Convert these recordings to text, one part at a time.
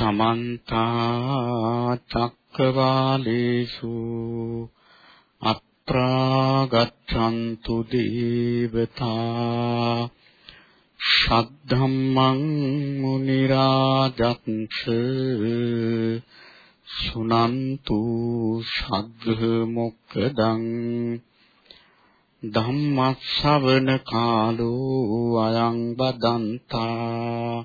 සමන්ත චක්කවාලේසු අත්‍රා ගච්ඡන්තු දේවතා ශද්ධම්මං මුනි රාජත්ස සුනන්තු සග්ග මොක්කදං ධම්මස්සවන කාලෝ අයං බදන්තා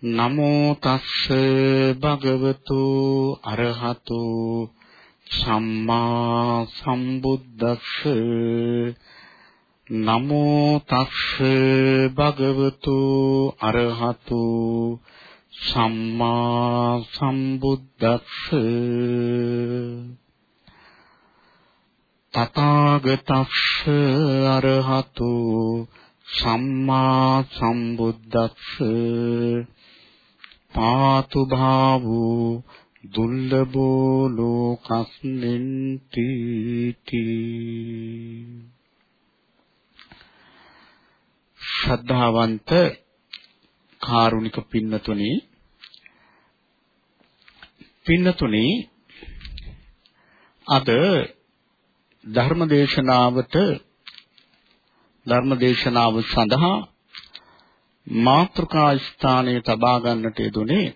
නමෝ තස්ස භගවතු අරහතු සම්මා සම්බුද්දස්ස. නමෝ තස්ස භගවතු අරහතු සම්මා සම්බුද්දස්ස. තථාගතස්ස අරහතු සම්මා සම්බුද්දස්ස. පාතු භාවෝ දුර්ලභෝ ලෝකස්මින්ති ශ්‍රද්ධාවන්ත කාරුණික පින්නතුනි පින්නතුනි අද ධර්මදේශනාවට ධර්මදේශනාව සඳහා මාත්‍රකා ස්ථානයේ තබා ගන්නට යෙදුනේ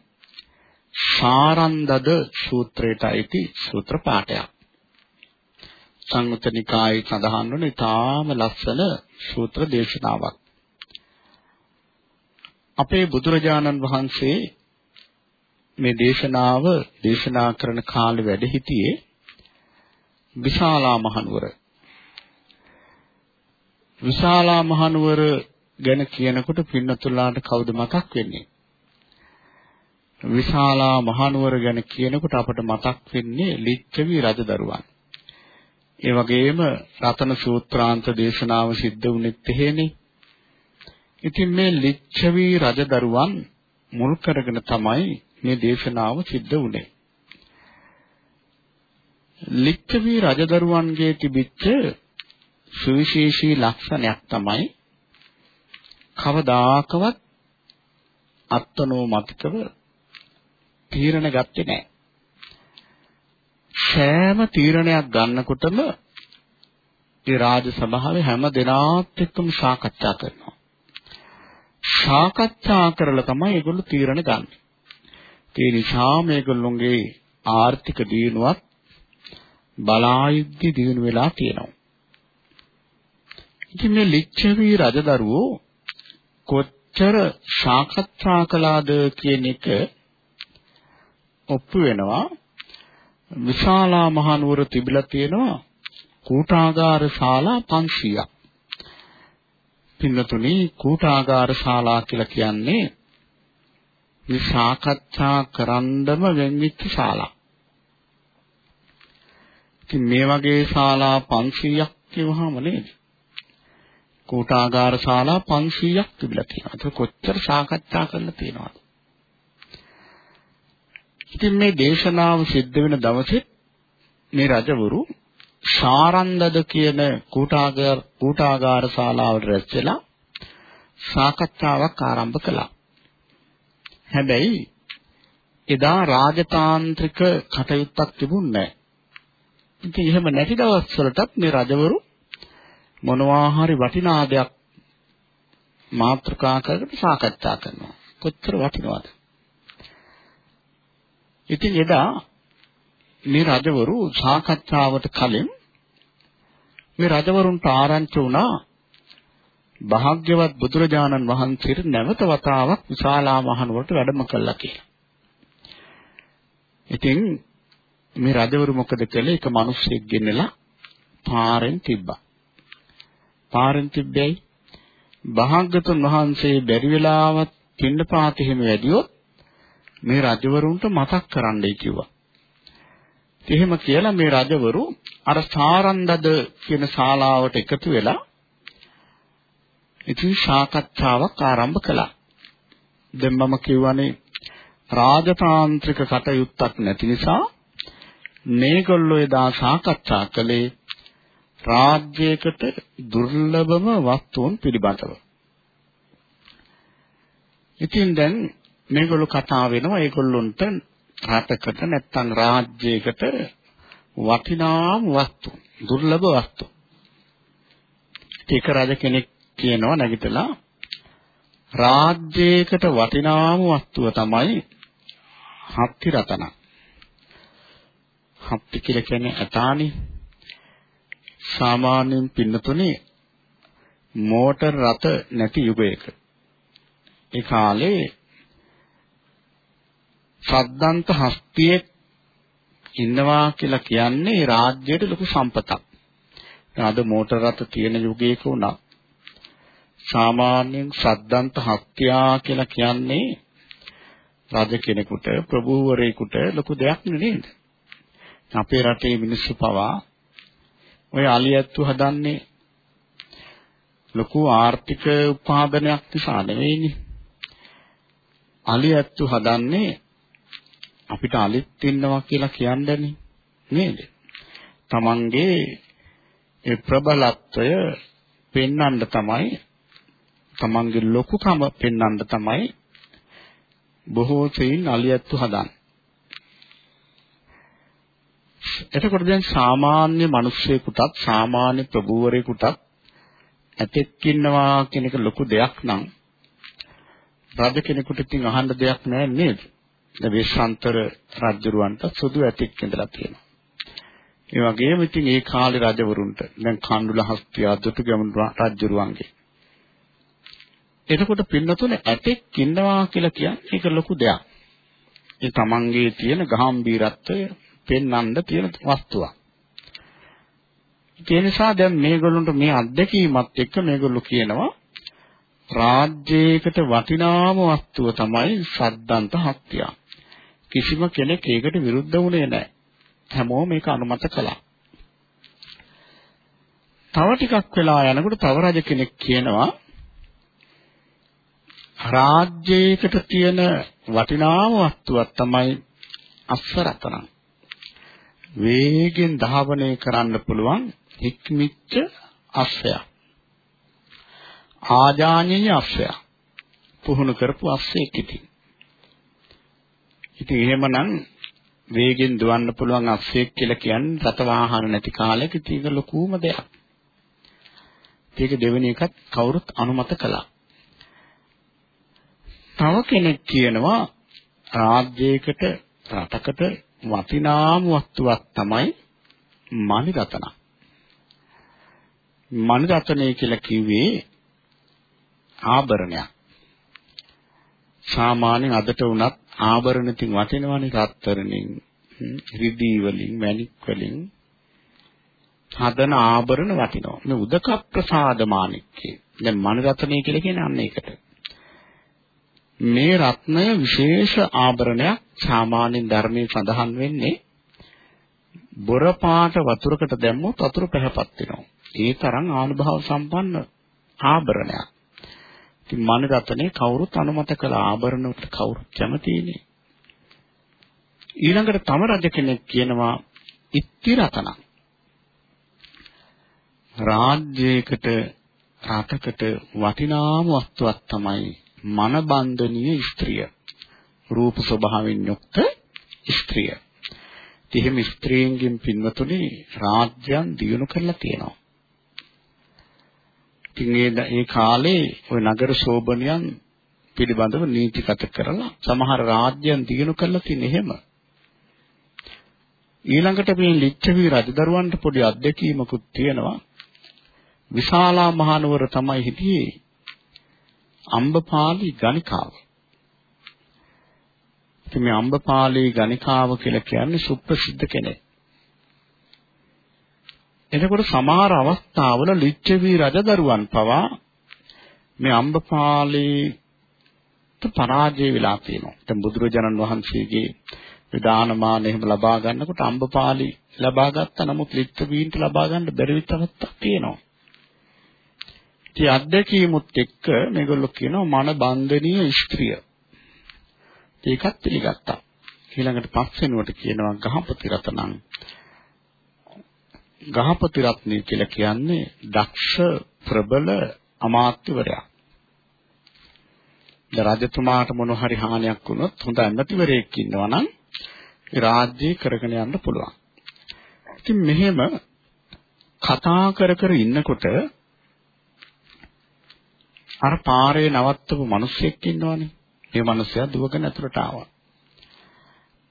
සාරන්දද සූත්‍රයට අයිති සූත්‍ර පාඨයක්. සංයුත්ත නිකායේ සඳහන් වන ඉතාම ලස්සන සූත්‍ර දේශනාවක්. අපේ බුදුරජාණන් වහන්සේ මේ දේශනාව දේශනා කරන කාලේ වැඩ සිටියේ විශාලා මහනුවර. විශාලා මහනුවර ගැන කියනකොට පින්නතුලාට කවුද මතක් වෙන්නේ? විශාලා මහනුවර ගැන කියනකොට අපට මතක් වෙන්නේ ලිච්ඡවි රජදරුවන්. ඒ වගේම රතන සූත්‍රාන්ත දේශනාව සිද්ධ වුණෙත් එහෙනේ. ඉතින් මේ ලිච්ඡවි රජදරුවන් මුල් කරගෙන තමයි මේ දේශනාව සිද්ධ වුණේ. ලිච්ඡවි රජදරුවන්ගේ තිබිච්ච සුවිශේෂී ලක්ෂණයක් තමයි කවදාකවත් අත්නෝමතිකව තීරණ ගත්තේ නැහැ. සෑම තීරණයක් ගන්නකොටම ඒ රාජ සභාවේ හැම දෙනාත් එක්කම සාකච්ඡා කරනවා. සාකච්ඡා කරලා තමයි ඒගොල්ලෝ තීරණ ගන්න. ඒ නිසා මේගොල්ලොන්ගේ ආර්ථික දියුණුවත් බලායුද්ධ දියුණු වෙලා තියෙනවා. ඉතින් මේ ලිච්ඡවි රජදරුවෝ කොච්චර සාකච්ඡා කළාද කියන එක ඔප්පු වෙනවා විශාලා මහනුවර තිබිලා තියෙනවා කූටාගාර ශාලා 500ක්. පින්නතුනි කූටාගාර ශාලා කියලා කියන්නේ මේ සාකච්ඡා කරන්නම වෙන්විච්ච ශාලා. ඉතින් මේ වගේ ශාලා 500ක් කියවහම නේද? කූටාගාර ශාලා 500ක් තිබිලා තියෙනවා. ඒක කොච්චර සාකච්ඡා කරලා තියෙනවද? ඉතින් මේ දේශනාව සිද්ධ වෙන දවසේ මේ රජවරු සාරන්දද කියන කූටාගාර කූටාගාර ශාලාවට රැස් වෙලා සාකච්ඡාවක් ආරම්භ කළා. හැබැයි එදා රාජතාන්ත්‍රික කටයුත්තක් තිබුණේ නැහැ. ඉතින් එහෙම නැති දවස්වලටත් මේ රජවරු මොනවා හරි වටිනා දෙයක් මාත්‍රකා කරගෙන සාකච්ඡා කරනවා. කොච්චර වටිනවද? ඉතින් එදා මේ රජවරු සාකච්ඡාවට කලින් මේ රජවරුන්ට ආරංචි වුණා භාග්‍යවත් බුදුරජාණන් වහන්සේට නැවත වතාවක් විශාලා මහනුවරට වැඩම කළා කියලා. ඉතින් මේ රජවරු මොකද කළේ? එක මිනිස්සෙක් ගෙන්නලා පාරෙන් තිබ්බා. පාරෙන් තිබ්බැයි භාග්‍යතුන් වහන්සේ බැරි වෙලාවත් පින්නපාත හිම වැඩියොත් මේ රජවරුන්ට මතක් කරන්නයි කිව්වා. එහෙම කියලා මේ රජවරු අර සාරන්දද කියන ශාලාවට එකතු වෙලා ඉතින් සාකච්ඡාවක් ආරම්භ කළා. දැන් මම කියවනේ රාජතාන්ත්‍රික කටයුත්තක් නැති නිසා මේගොල්ලෝ එදා සාකච්ඡා කළේ රාජ්‍යයකට දුර්ලභම වස්තුන් පිළිබඳව. ඉතින් දැන් මේගොල්ලෝ කතා වෙනවා ඒගොල්ලොන්ට රටකට නැත්තම් රාජ්‍යයකට වටිනාම වස්තු දුර්ලභ වස්තු. ඒක රජ කෙනෙක් කියනවා නැගිටලා රාජ්‍යයකට වටිනාම වස්තුව තමයි හත්ති රතන. හත්ති කියලා කියන්නේ ඇතානේ. සාමාන්‍යයෙන් පින්නතුනේ මෝටර් රථ නැති යුගයක. ඒ කාලේ සද්දන්ත හස්තියේ ඉන්නවා කියලා කියන්නේ රාජ්‍යයට ලොකු සම්පතක්. අද මෝටර රථ තියෙන යුගයක උනා සාමාන්‍යයෙන් සද්දන්ත හත්‍යා කියලා කියන්නේ රජ කෙනෙකුට ප්‍රභූවරයෙකුට ලොකු දෙයක් නෙවෙයි. අපේ රටේ මිනිස්සු පවා ඔය අලියැත්තු හදන්නේ ලොකු ආර්ථික උපාදනයක් නිසා නෙවෙයිනේ. අලියැත්තු හදන්නේ අපිට අලිත් ඉන්නවා කියලා කියන්නේ නේද? තමන්ගේ ඒ ප්‍රබලත්වය පෙන්වන්න තමයි තමන්ගේ ලොකුකම පෙන්වන්න තමයි බොහෝ සෙයින් අලියැත්තු හදන්නේ. එතකොට දැන් සාමාන්‍ය මිනිස්සෙකුටත් සාමාන්‍ය ප්‍රභූවරයෙකුටත් ඇතෙක් ඉන්නවා කියන එක ලොකු දෙයක් නම් රජ කෙනෙකුට ඉතින් අහන්න දෙයක් නෑ නේද? දැන් වේශාන්තර රජුරවන්ට සුදු ඇතෙක් ඉඳලා තියෙනවා. ඒ වගේම ඉතින් ඒ කාලේ රජවරුන්ට දැන් කණ්ඩුල හස්තිය දුටු ගැමුණු රජුරවන්ගේ එතකොට පින්නතුනේ ඇතෙක් ඉන්නවා කියලා කියන්නේ ඒක ලොකු දෙයක්. ඒ තමන්ගේ තියෙන ගාම්භීරත්වය පෙන්වන්න තියෙන වස්තුවක්. ඒ නිසා දැන් මේගොල්ලන්ට මේ අත්දැකීමත් එක්ක මේගොල්ලෝ කියනවා රාජ්‍යයකට වටිනාම වස්තුව තමයි සද්දන්ත හත්තිය. කිසිම කෙනෙක් ඒකට විරුද්ධ වුණේ නැහැ. හැමෝම මේක අනුමත කළා. තව ටිකක් වෙලා යනකොට තව රජ කෙනෙක් කියනවා රාජ්‍යයකට තියෙන වටිනාම වස්තුවක් තමයි අස්වරතන. වේගෙන් ධාවනය කරන්න පුළුවන් හික්මිච්ච අස්සය. ආජානීය අස්සය. පුහුණු කරපු අස්සෙක් ඉතින්. ඉතින් එහෙමනම් වේගෙන් දුවන්න පුළුවන් අස්සෙක් කියලා කියන්නේ රත වාහන නැති කාලෙක තියෙන ලොකුම දෙයක්. ඒක දෙවෙනි එකත් කවුරුත් අනුමත කළා. තව කෙනෙක් කියනවා රාජ්‍යයකට රටකට වටිනාම වස්තුවක් තමයි මණි රතන. මණි රතනය කියලා කිව්වේ ආභරණයක්. සාමාන්‍යයෙන් අදට වුණත් ආභරණ තින් වටිනවනේ රත්තරණින්, රිදී වලින්, මණික් වලින් හදන ආභරණ වටිනවා. මේ උදක ප්‍රසාද මාණික්කේ. දැන් මණි රතනය කියලා කියන්නේ අන්න ඒකට. මේ රත්නය විශේෂ ආභරණයක් සාමාන්‍යයෙන් ධර්මයේ සඳහන් වෙන්නේ බොර පාට වතුරකට දැම්මොත් වතුර පැහැපත් වෙනවා. ඒ තරම් ආනුභාව සම්පන්න ආභරණයක්. ඉතින් මන රත්නේ කවුරුත් අනුමත කළ ආභරණ වලට කවුරුත් කැමතිනේ. ඊළඟට තම රජ කෙනෙක් කියනවා ඉත්ති රතන. රාජ්‍යයකට රටකට වටිනාම වස්තුවක් තමයි මනබන්ධනීය ස්ත්‍රිය. රූප ස්වභාවයෙන් යුක්ත ස්ත්‍රිය. එහෙම ස්ත්‍රීන්ගෙන් පින්වතුනි රාජ්‍යයන් දියුණු කරලා තියෙනවා. ඉතින් ඒ ඒ කාලේ ওই නගර ශෝභනියන් පිළිබඳව නීතිගත කරලා සමහර රාජ්‍යයන් දියුණු කරලා තියෙන එහෙම. ඊළඟට මේ ලිච්ඡවි රජදරුවන්ට පොඩි අත්දැකීමකුත් තියෙනවා. විශාලා මහනුවර තමයි හිටියේ අම්බපාලි ගණිකාව. ඉතින් මේ අම්බපාලි ගණිකාව කියලා කියන්නේ සුප්‍රසිද්ධ කෙනෙක්. එතකොට සමහර අවස්ථාවල ලිච්ඡවි රජදරුවන් පවා මේ අම්බපාලි පරාජය වෙලා තියෙනවා. දැන් බුදුරජාණන් වහන්සේගේ විදානමාන එහෙම ලබා ගන්නකොට අම්බපාලි ලබා ගත්තා නමුත් ලිච්ඡවීන්ට ලබා ගන්න බැරි විතරක් තියෙනවා. ඉතින් අත්දැකීමුත් එක්ක මේගොල්ලෝ කියනවා මන බන්ධනීය ස්ත්‍රිය. ඒකත් පිළිගත්තා. ඊළඟට පස්වෙනුවට කියනවා ගහපති රතනං. ගහපති රත්නය කියලා කියන්නේ දක්ෂ ප්‍රබල අමාත්‍යවරයා. ද රජතුමාට මොන හරි හානියක් වුණොත් හොඳ ඇමතිවරයෙක් ඉන්නවා නම් ඒ රාජ්‍යය කරගෙන යන්න පුළුවන්. ඉතින් මෙහෙම කතා කර කර ඉන්නකොට අර පාරේ නවත්තපු මිනිහෙක් ඉන්නවනේ. මේ මිනිහයා දුවගෙන ඇතුළට ආවා.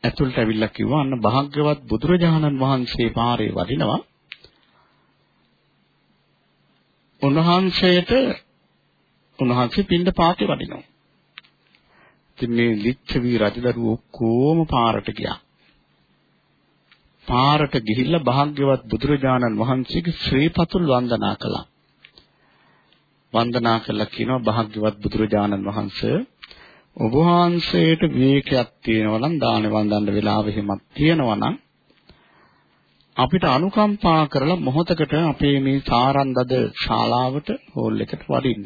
ඇතුළට ඇවිල්ලා කිව්වා අන්න භාග්‍යවත් බුදුරජාණන් වහන්සේ පාරේ වඩිනවා. උන්වහන්සේට උන්වහන්සේ පින්ඳ පාතේ වඩිනවා. ඉතින් මේ ලිච්ඡවි රජදරුවෝ ඔක්කොම පාරට ගියා. පාරට ගිහිල්ලා භාග්‍යවත් බුදුරජාණන් වහන්සේගේ ශ්‍රී පතුල් වන්දනා කළා. වන්දනා කළා කියනවා භාග්‍යවත් බුදුරජාණන් වහන්සේ ඔබ වහන්සේට විවේකයක් තියෙනවා නම් දාන වන්දන්න වෙලාව එහෙමත් තියෙනවා නම් අපිට අනුකම්පා කරලා මොහොතකට අපේ මේ සාරන්දද ශාලාවට හෝල් එකට වඩින්න.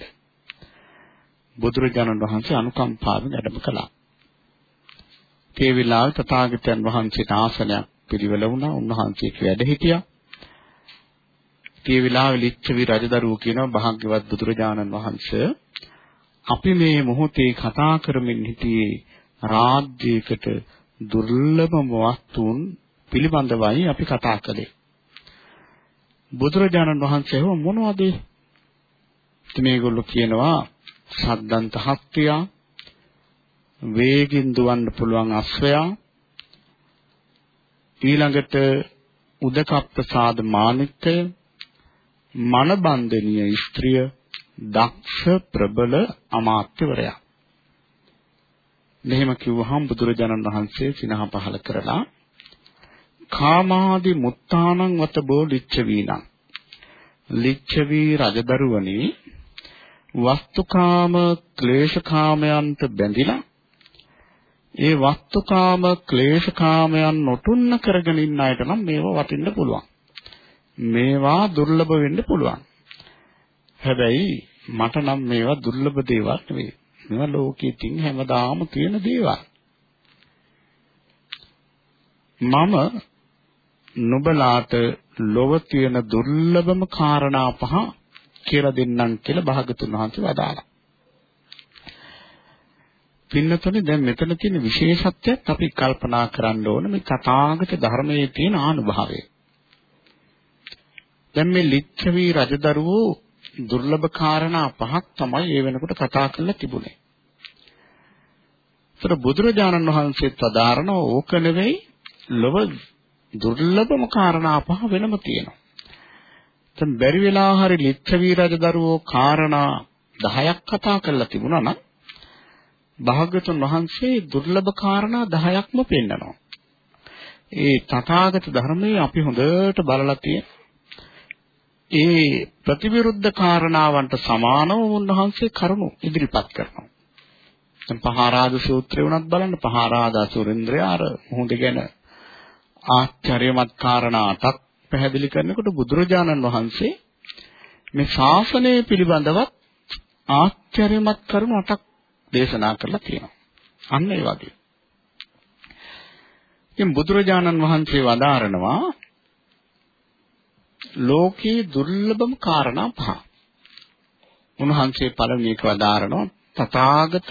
බුදුරජාණන් වහන්සේ අනුකම්පාවෙන් වැඩම කළා. ඒ වෙලාවේ තථාගතයන් වහන්සේට ආසනයක් පිළිවෙල වුණා. උන්වහන්සේ වැඩ හිටියා. ඒ වෙලාවේ ලිච්ඡවි රජදරුවෝ කියනවා භාග්‍යවත් බුදුරජාණන් වහන්සේ අපි මේ මොහොතේ කතා කරමින් සිටියේ රාජ්‍යයකට දුර්ලභම වස්තුන් පිළිබඳවයි අපි කතා කළේ. බුදුරජාණන් වහන්සේ මොනවද? ඉතින් මේගොල්ලෝ කියනවා සද්දන්ත හත්තියා වේගින් දුවන්න පුළුවන් අශ්වයා ඊළඟට උදකප්පසාද මානිත්‍ය මනබන්ධනීය ස්ත්‍රිය දක්ෂ ප්‍රබල අමාත්‍යවරයා මෙහෙම කිව්වහම බුදුරජාණන් වහන්සේ සිනහ පහල කරලා කාමාදි මුත්තානං වත බෝ ලිච්ඡවීනං ලිච්ඡවි රජදරුවනි වස්තුකාම ක්ලේශකාමයන්ට බැඳිලා ඒ වස්තුකාම ක්ලේශකාමයන් නොතුන්න කරගෙන ඉන්න අයට නම් මේවා වටින්න පුළුවන්. මේවා දුර්ලභ වෙන්න පුළුවන්. හැබැයි මට නම් මේවා දුර්ලභ දේවල් නෙවෙයි. මේවා ලෝකයේ තියෙන හැමදාම තියෙන දේවල්. මම නුඹලාට ලොව තියෙන දුර්ලභම කාරණා පහ කියලා දෙන්නම් කියලා භාගතුන් වහන්සේ වදාළා. පින්නතොනේ දැන් මෙතන තියෙන විශේෂත්වයක් අපි කල්පනා කරන්න ඕන මේ තථාගත ධර්මයේ තියෙන ආනුභාවය. දැන් මේ ලිච්ඡවි රජදරුවෝ දුර්ලභ කාරණා පහක් තමයි ඒ වෙනකොට කතා කරලා තිබුණේ. ඒතර බුදුරජාණන් වහන්සේත් වදාරන ඕක නෙවෙයි ලොව දුර්ලභම කාරණා පහ වෙනම තියෙනවා. දැන් බැරි වෙලා හරි ලිච්ඡවි රජදරුවෝ කාරණා 10ක් කතා කරලා තිබුණා නම් භාග්‍යතුන් වහන්සේ දුර්ලභ කාරණා 10ක්ම පෙන්නනවා. ඒ තථාගත ධර්මයේ අපි හොඳට බලලා තියෙන ඒ ප්‍රතිවිරුද්ධ කාරණාවන්ට සමානව උන්වහන්සේ කරුණු ඉදිරිපත් කරනවා. දැන් පහාරාද සූත්‍රය උනත් බලන්න පහාරාද සුරේන්ද්‍රයා අර මොහොත ගැන ආශ්චර්යමත් කාරණා අටක් පැහැදිලි කරනකොට බුදුරජාණන් වහන්සේ මේ ශාසනය පිළිබඳව ආශ්චර්යමත් කරුණු අටක් දේශනා කරලා තියෙනවා. අන්න ඒ වගේ. ඉතින් බුදුරජාණන් වහන්සේ වදාරනවා ලෝකේ දුර්ලභම කාරණා පහ. උන්වහන්සේ පළවෙනි එක වදාරනවා තථාගත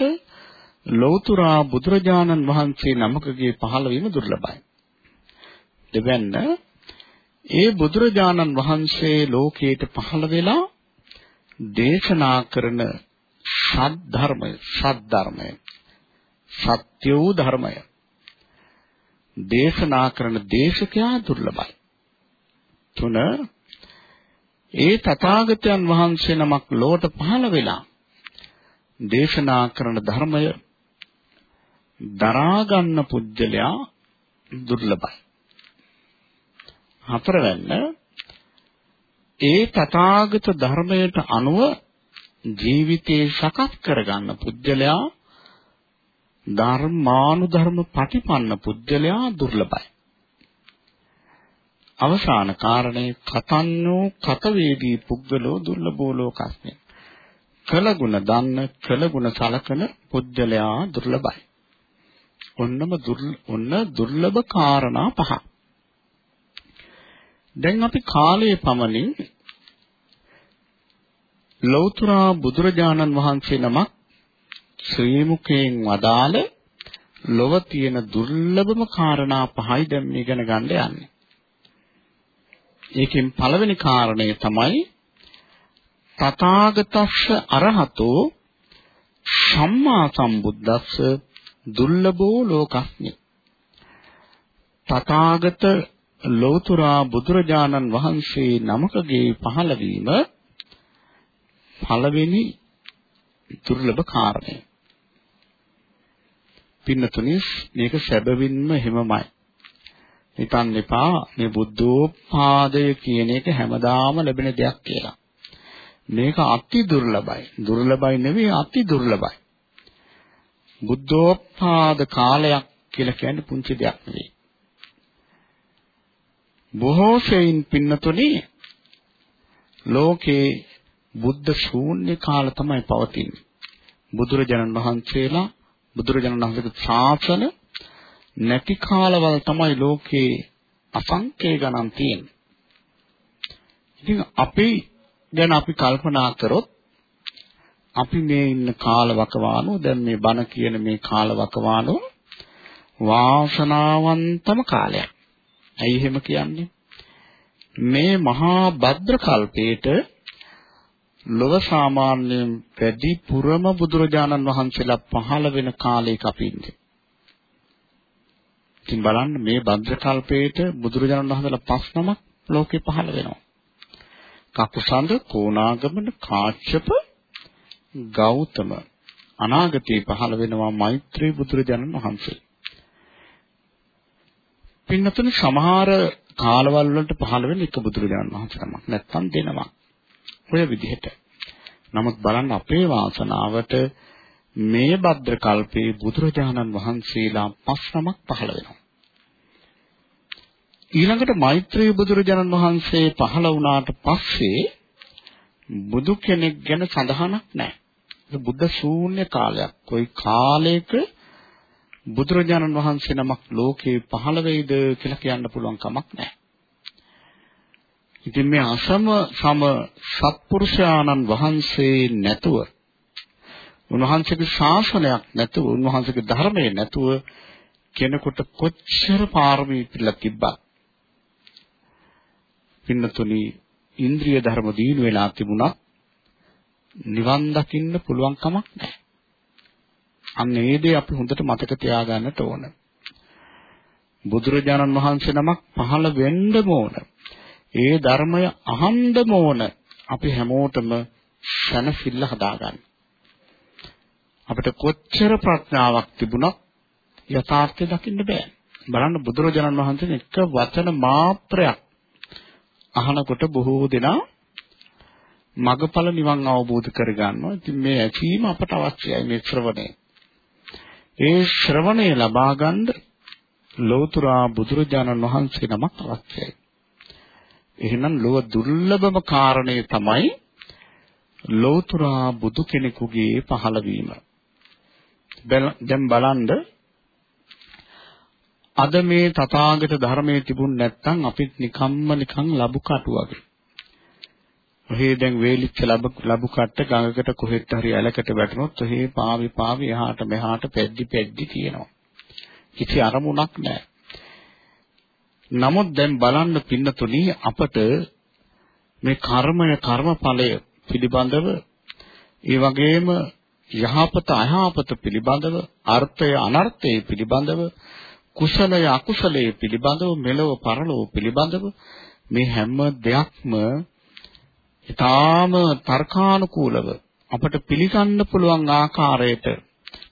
ලෞතුරා බුදුරජාණන් වහන්සේ නමකගේ පහළ වීම දුර්ලභයි. දෙවැන්න ඒ බුදුරජාණන් වහන්සේ ලෝකයට පහළ වෙලා දේශනා කරන සද්ධර්මය සද්ධර්මය සත්‍ය වූ ධර්මය දේශනා කරන දේශකයා දුර්ලභයි තුන ඒ තථාගතයන් වහන්සේ නමක් ලොවට පහළ වෙලා දේශනා කරන ධර්මය දරා ගන්න පුජ්‍යලයා දුර්ලභයි හතරවැන්න ඒ තථාගත ධර්මයට අනුව ජීවිතේ සකස් කරගන්න පුජ්‍යලයා ධර්මානුධර්ම ප්‍රතිපන්න පුජ්‍යලයා දුර්ලභයි. අවසාන කාරණේ කතන්නෝ කතවේදී පුද්ගලෝ දුර්ලභෝ ලෝකස්මින්. කළගුණ දන්න කළගුණ සලකන පුජ්‍යලයා දුර්ලභයි. ඔන්නම ඔන්න දුර්ලභ කාරණා පහ. දැන් අපි කාලයේ පමණින් ලෞතර බුදුරජාණන් වහන්සේ නමක් ශ්‍රී මුඛයෙන් වදාළ ලොව තියෙන දුර්ලභම කාරණා පහයි දැන් මේ ඉගෙන ගන්න යන්නේ. ඒකෙන් පළවෙනි කාරණය තමයි තථාගතස්ස අරහතෝ සම්මා සම්බුද්දස්ස දුර්ලභෝ ලෝකස්මි. තථාගත ලෝතුරා බුදුරජාණන් වහන්සේ නමකගේ පහළවීම පළවෙනි දුර්ලභ කාරණය. පින්නතුනි මේක සැබවින්ම එහෙමමයි. හිතන්න එපා මේ බුද්ධෝත්පාදය කියන එක හැමදාම ලැබෙන දෙයක් කියලා. මේක අති දුර්ලභයි. දුර්ලභයි නෙවෙයි අති දුර්ලභයි. බුද්ධෝත්පාද කාලයක් කියලා කියන්නේ පුංචි දෙයක් නෙවෙයි. බොහෝ ශයින් පින්නතුනි ලෝකේ බුද්ධ ශූන්‍ය කාල තමයි පවතින්නේ. බුදුරජාණන් වහන්සේලා බුදුරජාණන් වහන්සේගේ ශාසන නැති කාලවල තමයි ලෝකේ අසංකේ ගණන් තියෙන්නේ. ඉතින් අපි ගැන අපි කල්පනා කරොත් අපි මේ ඉන්න කාලවකවානෝ දැන් මේ බණ කියන මේ කාලවකවානෝ වාසනාවන්තම කාලයක්. ඇයි එහෙම කියන්නේ? මේ මහා භද්‍ර කල්පේට ලොව සාමාන්‍යයෙන් වැඩි පුරම බුදුරජාණන් වහන්සේලා පහළ වෙන කාලයක අපි ඉන්නේ. ඉතින් බලන්න මේ භද්‍ර කල්පේට බුදුරජාණන් වහන්සේලා පස් නමක් ලෝකේ පහළ වෙනවා. කකුසඳ, කෝණාගමන, කාශ්‍යප, ගෞතම අනාගතේ පහළ වෙනවා මෛත්‍රී බුදුරජාණන් වහන්සේ. පින්නතුනි සමහර කාලවල වලට පහළ වෙන එක බුදුරජාණන් වහන්සේ නමක් නැත්තම් දෙනවා. ඔය විදිහට. නමුත් බලන්න අපේ වාසනාවට මේ භද්‍ර කල්පේ බුදුරජාණන් වහන්සේලා පස් නමක් පහළ වෙනවා. ඊළඟට මෛත්‍රී බුදුරජාණන් වහන්සේ පහළ වුණාට පස්සේ බුදු කෙනෙක් ගැන සඳහනක් නැහැ. බුද්ධ ශූන්‍ය කාලයක්. කොයි කාලයක බුදුරජාණන් වහන්සේ නමක් ලෝකේ පහළ වෙයිද කියලා කියන්න පුළුවන් කමක් නැහැ. ඉතින් මේ අසම සම සත්පුරුෂයාණන් වහන්සේ නැතුව උන්වහන්සේගේ ශාසනයක් නැතුව උන්වහන්සේගේ ධර්මයේ නැතුව කෙනෙකුට කොච්චර පාරමී පිළිලා තිබ්බත් පින්නතුනි ඉන්ද්‍රිය ධර්ම දීන වෙලා තිබුණත් නිවන් දකින්න පුළුවන් කමක් නැහැ. අන්න ඒ දේ අපි හොඳට මතක තියාගන්නට ඕන. බුදුරජාණන් වහන්සේ නමක් පහළ වෙන්න ඕන. ඒ ධර්මය අහන්නම ඕන. අපි හැමෝටම ශනසිල්ල හදාගන්න. අපිට කොච්චර ප්‍රඥාවක් තිබුණත් යථාර්ථය දකින්න බෑ. බලන්න බුදුරජාණන් වහන්සේ එක වචන මාත්‍රයක් අහනකොට බොහෝ දෙනා මගඵල නිවන් අවබෝධ කරගන්නවා. ඉතින් මේ ඇසීම අපට අවශ්‍යයි මේ ශ්‍රවණය. ඒ ශ්‍රවණය ලබා ගන්න ලෝතුරා බුදුරජාණන් වහන්සේ නමක් අවශ්‍යයි. එහෙනම් ලොව දුර්ලභම කාරණේ තමයි ලෞතුරා බුදු කෙනෙකුගේ පහළවීම. දැන් බලන්න අද මේ තථාගත ධර්මයේ තිබුණ නැත්නම් අපිත් නිකම්ම නිකන් ලබු කටු වගේ. ඔහේ දැන් වේලිච්ච ලබු ලබු කට්ට ගඟකට කොහෙත් හරි ඇලකට වැටුනොත් ඔහේ පාවි පාවි එහාට මෙහාට පැද්දි පැද්දි තියෙනවා. කිසි අරමුණක් නැහැ. නමුත් දැන් බලන්න පින්නතුනි අපට මේ කර්මය කර්මඵලය පිළිබඳව ඒ වගේම යහපත අයහපත පිළිබඳව අර්ථය අනර්ථය පිළිබඳව කුසලය අකුසලය පිළිබඳව මෙලව පරලොව පිළිබඳව මේ හැම දෙයක්ම ඊටාම තර්කානුකූලව අපට පිළිගන්න පුළුවන් ආකාරයට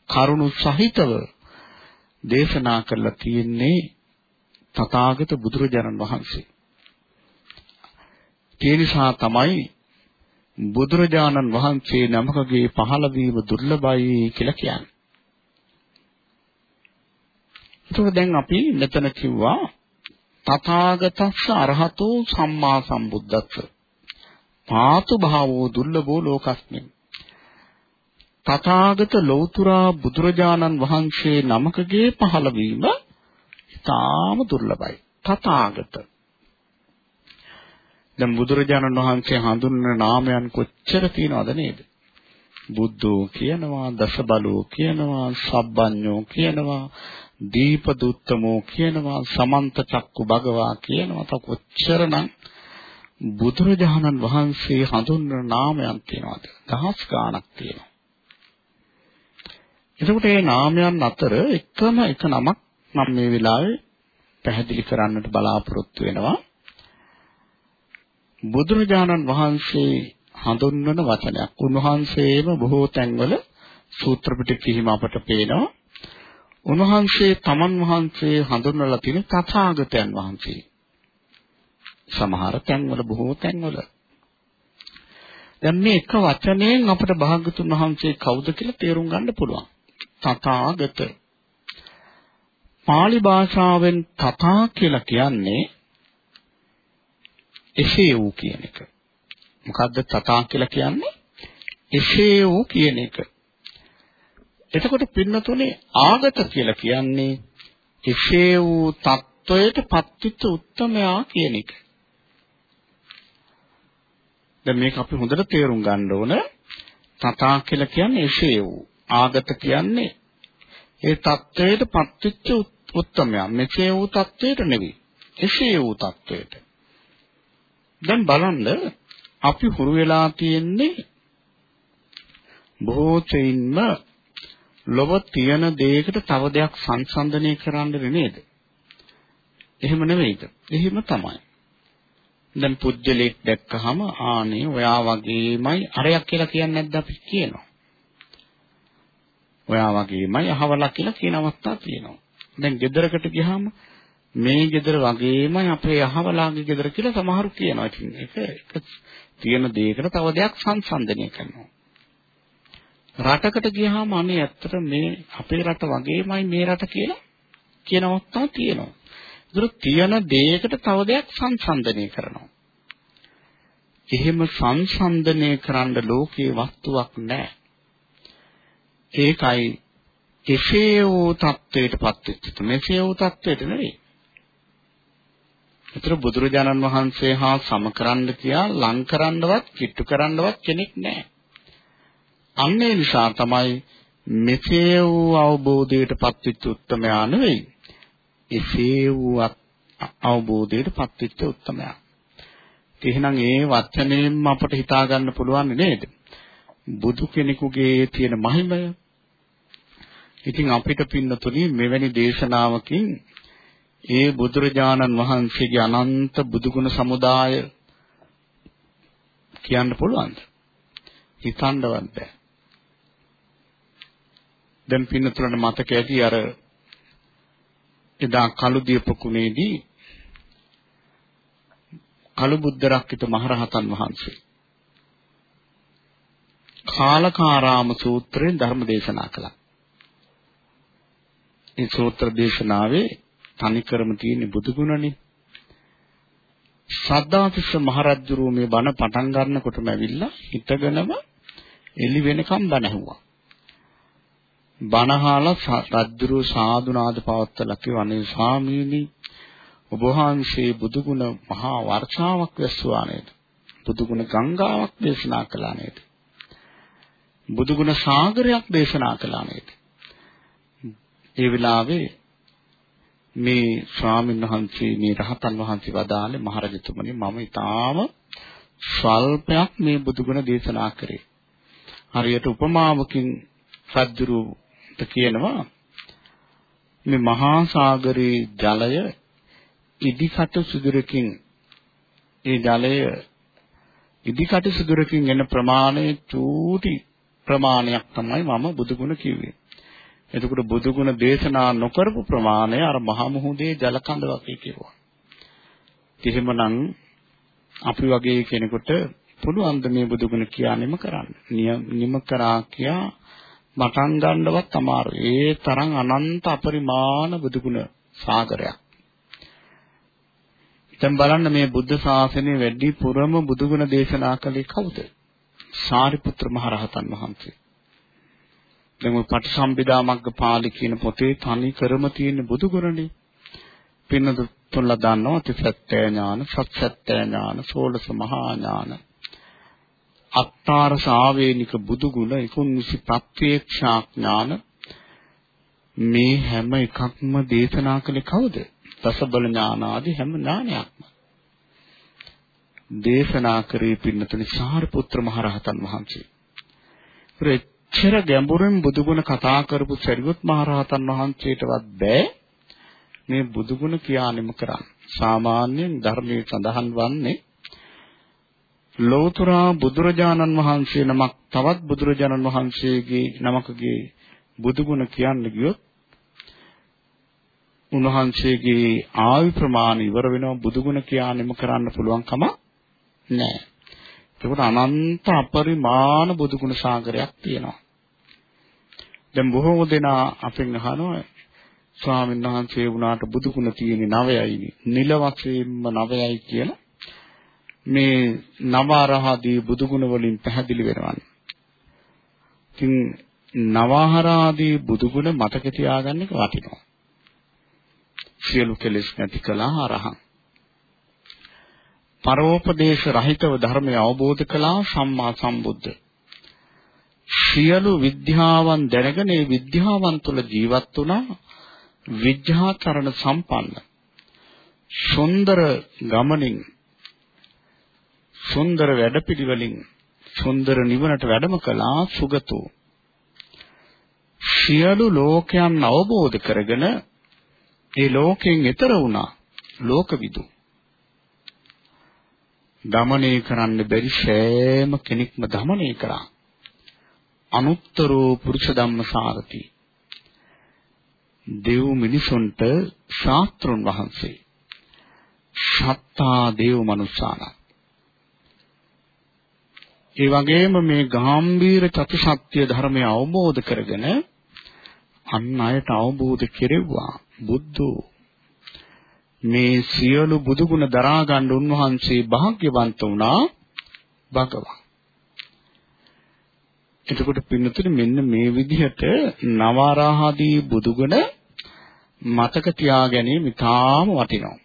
කරුණු සහිතව දේශනා කරලා තියෙන්නේ තථාගත බුදුරජාණන් වහන්සේ. ඒ නිසා තමයි බුදුරජාණන් වහන්සේ නමකගේ පහළවීම දුර්ලභයි කියලා කියන්නේ. ඒකෝ දැන් අපි මෙතන කිව්වා තථාගතස්ස අරහතෝ සම්මා සම්බුද්දස්ස. පාතු භාවෝ දුර්ලභෝ ලෝකස්මින්. තථාගත ලෞතුරා බුදුරජාණන් වහන්සේ නමකගේ පහළවීම ඉතාම දුර්ලභයි. තථාගත. දැන් බුදුරජාණන් වහන්සේ හඳුන්වන නාමයන් කොච්චර තියෙනවද නේද? බුද්ධෝ කියනවා දසබලෝ කියනවා සබ්බඤ්ඤෝ කියනවා දීපදුත්තමෝ කියනවා සමන්ත චක්කු භගවා කියනවා. තව කොච්චරනම් බුදුරජාණන් වහන්සේ හඳුන්වන නාමයන් තියෙනවද? දහස් ගාණක් තියෙනවා. එතකොට මේ නාමයන් අතර එකම එක නමක් මම මේ වෙලාවේ පැහැදිලි කරන්නට බලාපොරොත්තු වෙනවා. බුදුරජාණන් වහන්සේ හඳුන්වන වචනයක්. උන්වහන්සේම බොහෝ තැන්වල සූත්‍ර පිටකෙහිම අපට පේනවා. උන්වහන්සේ තමන් වහන්සේ හඳුන්වලා තියෙන තථාගතයන් වහන්සේ. සමහර තැන්වල බොහෝ තැන්වල. දැන් මේ එක වචනයෙන් අපට භාගතුන් වහන්සේ කවුද කියලා තේරුම් ගන්න පුළුවන්. තථාගත. පාලි භාෂාවෙන් තථා කියලා කියන්නේ එසේ වූ කියන එක. මොකද්ද තථා කියලා කියන්නේ? එසේ වූ කියන එක. එතකොට පින්නතුනේ ආගත කියලා කියන්නේ එසේ වූ තත්වයට පත්විච්ච උත්මයා කියන එක. දැන් මේක අපි හොඳට තේරුම් ගන්න ඕන. තථා කියලා කියන්නේ එසේ වූ. ආගත කියන්නේ ඒ තත්වයට පත්විච්ච උත්මයා. මෙසේ වූ තත්වයට නෙවෙයි. එසේ වූ තත්වයට. දැන් බලන්න අපි හුරු වෙලා තියෙන්නේ බොහෝ තෙින්ම ලොව තියෙන දෙයකට තව දෙයක් සංසන්දනය කරන්න නේද? එහෙම නෙවෙයිද? එහෙම තමයි. දැන් පුජ්‍යලෙක් දැක්කහම ආනේ ඔයා වගේමයි අරයක් කියලා කියන්නේ නැද්ද අපි කියනවා. ඔයා වගේමයි අහවලා කියලා කියන අවස්ථා තියෙනවා. දැන් ගෙදරකට ගියාම මේ ගෙදර වගේමයි අපේ අහවලාගේ ගෙදර කියලා සමහරු කියනවා. ඉතින් ඒක එක තියෙන දෙයකට තව දෙයක් සංසන්දනය කරනවා. රටකට ගියාම අනේ ඇත්තට මේ අපේ රට වගේමයි මේ රට කියලා කියන අවස්ථා තියෙනවා. ඒතර තියෙන දෙයකට තව දෙයක් සංසන්දනය කරනවා. එහෙම සංසන්දනය කරන්න ලෝකේ වස්තුවක් නැහැ. ඒකයි කෙසේ වූ தത്വයටපත් වෙච්ච. මෙසේ වූ தത്വයට නෙවෙයි. ඒතර බුදුරජාණන් වහන්සේ හා සමකරන්න කියා ලං කරන්නවත් කිට්ටු කරන්නවත් කෙනෙක් නැහැ. අන්න ඒ නිසා තමයි මෙසේ වූ අවබෝධයට පත්වෙච්ච උත්තමයා නෙවෙයි. එසේ වූ අවබෝධයට පත්වෙච්ච උත්තමයා. එහෙනම් ඒ වචනයෙන්ම අපට හිතා ගන්න පුළුවන් නේද? බුදු කෙනෙකුගේ තියෙන මහිමය. ඉතින් අපිට පින්නතුනි මෙවැනි දේශනාවකින් ඒ බුදුරජාණන් වහන්සේගේ අනන්ත බුදුගුණ සමුදාය කියන්න පුළුවන්ද? හිතන්නවත් බෑ. දැන් පින්නතුලට මතක ඇති අර එදා කළුදිය පොකුණේදී කළු බුද්ධ රක්කිත මහරහතන් වහන්සේ කාලකාරාම සූත්‍රයෙන් ධර්ම දේශනා කළා. මේ සූත්‍ර දේශනාවේ තනිකරම තියෙන බුදු ගුණනේ. සද්ධාතිස්ස මහරජුරුව මේ බණ පටන් ගන්නකොටම ඇවිල්ලා හිතගෙනම එළි වෙනකම් බණ ඇහුවා. බණහාලා රජුරුව සාදුනාද පවත්තලා කිව්වනේ ස්වාමීනි ඔබ වහන්සේ බුදු ගුණ මහා වර්ෂාවක් වැස්සුවා නේද? බුදු ගුණ ගංගාවක් දේශනා කළා නේද? බුදු ගුණ සාගරයක් දේශනා කළා නේද? ඒ වෙලාවේ මේ ස්වාමීන් වහන්සේ මේ රහතන් වහන්සේ වදාළේ මහරජතුමනි මම ඊටාම ස්වල්පයක් මේ බුදුගුණ දේශනා කරේ. හරියට උපමාවකින් සද්දුරුට කියනවා මේ මහා සාගරයේ ජලය ඉදිකට සුදුරකින් ඒ ජලය ඉදිකට සුදුරකින් එන ප්‍රමාණය චූටි ප්‍රමාණයක් තමයි මම බුදුගුණ කිව්වේ. එතකොට බුදු ගුණ දේශනා නොකරපු ප්‍රමාණය අර මහා මුහුදේ ජල කඳ වගේ කියනවා. එහෙමනම් අපි වගේ කෙනෙකුට පුළුවන් ද මේ බුදු ගුණ කියානෙම කරන්න. නිම කරා කියා මටන් ගන්නවත් අමාරුයි. ඒ තරම් අනන්ත අපරිමාණ බුදුගුණ සාගරයක්. දැන් බලන්න මේ බුද්ධ ශාසනය වැඩි පුරම බුදුගුණ දේශනා කළේ කවුද? සාරිපුත්‍ර මහ රහතන් වහන්සේ. දැන් ඔය පටිසම්භිදා මග්ගපාලි කියන පොතේ තනි කරම තියෙන බුදුගුණනේ. පින්නතුන්ලා දන්නවා තිසත්ත්‍ය ඥාන, සත්‍යත්‍ය ඥාන, සෝලස මහා ඥාන. අත්තාර සාවේනික බුදුගුණ 19 ප්‍රත්‍යක්ෂා ඥාන මේ හැම එකක්ම දේශනා කළේ කවුද? දසබල ඥාන ආදී හැම ඥානයක්ම දේශනා කරේ පින්නතුනි සාරිපුත්‍ර මහරහතන් වහන්සේ. එච්චර ගැඹුරින් බුදුගුණ කතා කරපු සරියුත් මහරහතන් වහන්සේටවත් බෑ මේ බුදුගුණ කියානිම කරන්න. සාමාන්‍යයෙන් ධර්මයේ සඳහන් වන්නේ ලෝතුරා බුදුරජාණන් වහන්සේ නමක් තවත් බුදුරජාණන් වහන්සේගේ නමකගේ බුදුගුණ කියන්න ගියොත් උන්වහන්සේගේ ආයු ප්‍රමාණය ඉවර වෙනවා බුදුගුණ කියානිම කරන්න පුළුවන් කම නැහැ. ඒකට අනන්ත අපරිමාණ බුදුගුණ සාගරයක් තියෙනවා. දැන් බොහෝ දෙනා අපෙන් අහනවා ස්වාමීන් වහන්සේ වුණාට බුදුගුණ තියෙන්නේ නවයයිනි. නිල වශයෙන්ම නවයයි කියලා මේ නවරහදී බුදුගුණ වලින් පැහැදිලි වෙනවා. ඉතින් නවහරාදී බුදුගුණ මතක තියාගන්න එක වටිනවා. සියලු කෙලෙස් නැති කළා අරහං. පරෝපදේශ රහිතව ධර්මය අවබෝධ කළා සම්මා සම්බුද්ධ. සියලු විද්‍යාවන් දැනගෙන ඒ විද්‍යාවන් තුළ ජීවත් වුණා විද්‍යාකරණ සම්පන්න. සුන්දර ගමනින් සුන්දර වැඩපිළිවෙලින් සුන්දර නිවනට වැඩම කළා සුගතෝ. සියලු ලෝකයන් අවබෝධ කරගෙන ඒ ලෝකයෙන් එතර වුණා ලෝකවිදු. දමණය කරන්න බැරි සෑම කෙනෙක්ම දමණය කරා. අනුත්තරෝ පුරුෂ ධම්මසාරති. දෙව් මිනිසුන්ට ශාස්ත්‍රුන් වහන්සේ. සත්තා දේව මනුස්සාන. ඒ වගේම මේ ගාම්භීර චතුසත්‍ය ධර්මය අවබෝධ කරගෙන අන් අයට අවබෝධ කෙරෙව්වා බුද්ධෝ මේ සියලු බුදුගුණ දරා ගන්න උන්වහන්සේ වාග්යවන්ත වුණා භගවා. එතකොට පින්නතුනි මෙන්න මේ විදිහට නවරහදී බුදුගුණ මතක තියා ගැනීම ඉතාම වටිනවා.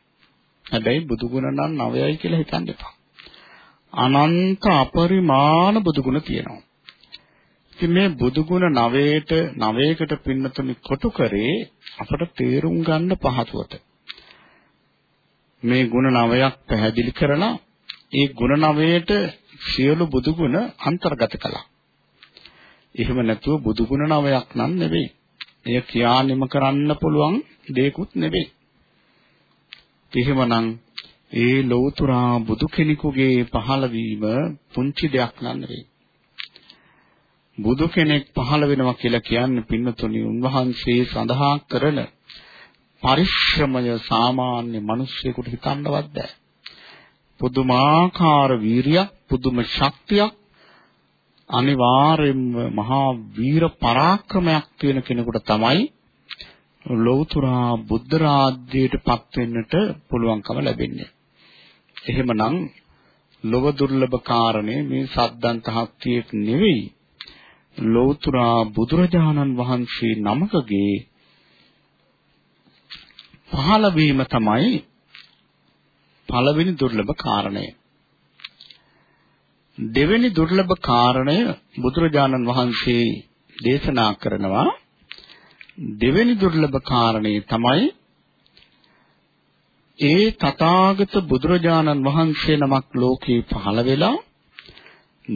හැබැයි බුදුගුණ නම් නවයයි කියලා හිතන්න එපා. අනන්ත අපරිමාණ බුදුගුණ තියෙනවා. ඉතින් මේ බුදුගුණ නවයට නවයකට පින්නතුනි කොටු කරේ අපට තේරුම් ගන්න පහසුවට. මේ ගුණ නවයක් පැහැදිලි කරලා ඒ ගුණ නවයට සියලු බුදුගුණ අන්තර්ගත කළා. එහෙම නැතුව බුදුගුණ නවයක් නම් නෙවෙයි. එය කියානිම කරන්න පුළුවන් දෙයක්ුත් නෙවෙයි. එහෙමනම් ඒ ලෞතුරා බුදු කෙනෙකුගේ පහළවීම පුංචි දෙයක් නෙවෙයි. බුදු කෙනෙක් පහළ වෙනවා කියලා කියන්නේ පින්නතුනි උන්වහන්සේ සඳහා කරන පරිශ්‍රමය සාමාන්‍ය මිනිස්සෙකුට හිතන්නවත් බෑ. පුදුමාකාර වීරියක්, පුදුම ශක්තියක් අනිවාර්යෙන්ම මහා වීර පරාක්‍රමයක් තියෙන කෙනෙකුට තමයි ලෞතුරා බුද්ධ රාජ්‍යයට පත් වෙන්නට පුළුවන්කම ලැබෙන්නේ. එහෙමනම් ලොව දුර්ලභ කාරණේ මේ සද්දන්ත හත්තියෙක් නෙවෙයි ලෞතුරා බුදුරජාණන් වහන්සේ නමකගේ පහළ වීම තමයි පළවෙනි දුර්ලභ කාරණය. දෙවෙනි දුර්ලභ කාරණය බුදුරජාණන් වහන්සේ දේශනා කරනවා දෙවෙනි දුර්ලභ කාරණේ තමයි ඒ තථාගත බුදුරජාණන් වහන්සේ නමක් ලෝකේ පහළ වෙලා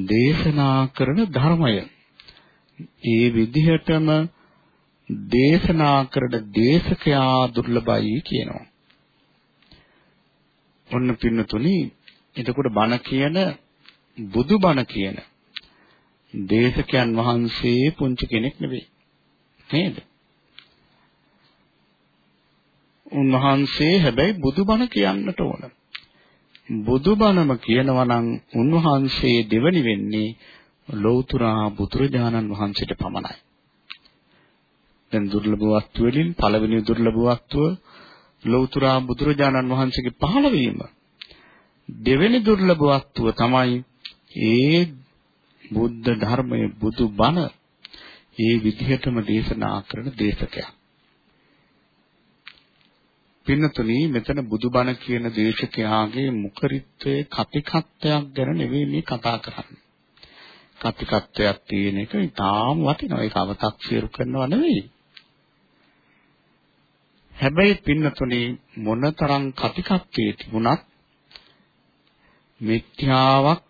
දේශනා කරන ධර්මය ඒ විදිහටම දේශනා කරන දේශකයා දුර්ලභයි කියනවා. ඔන්න පින්නතුනි එතකොට බණ කියන බුදු බණ කියන දේශකයන් වහන්සේ පුංචි කෙනෙක් නෙවෙයි. නේද? උන්වහන්සේ හැබැයි බුදුබණ කියන්නට ඕන. බුදුබණම කියනවා නම් උන්වහන්සේ දෙවනි වෙන්නේ ලෞතර බුදුරජාණන් වහන්සේට පමණයි. දැන් දුර්ලභ වස්තු වලින් පළවෙනි දුර්ලභ වස්තුව ලෞතර බුදුරජාණන් වහන්සේගේ පහළවීම. දෙවෙනි දුර්ලභ වස්තුව තමයි ඒ බුද්ධ ධර්මයේ බුදු බණ ඒ විදිහටම දේශනා කරන දේශකයා. පින්නතුනි මෙතන බුදුබණ කියන දේශකයාගේ මුඛරිත්වයේ කතිකත්වයක් ගැන නෙවෙයි මේ කතා කරන්නේ. කතිකත්වයක් තියෙන එක ඉතාම වටිනවා. ඒක අව탁සිරු කරනවා නෙවෙයි. හැබැයි පින්නතුනි මොනතරම් කතිකත්වයේ තිබුණත් මිත්‍යාවක්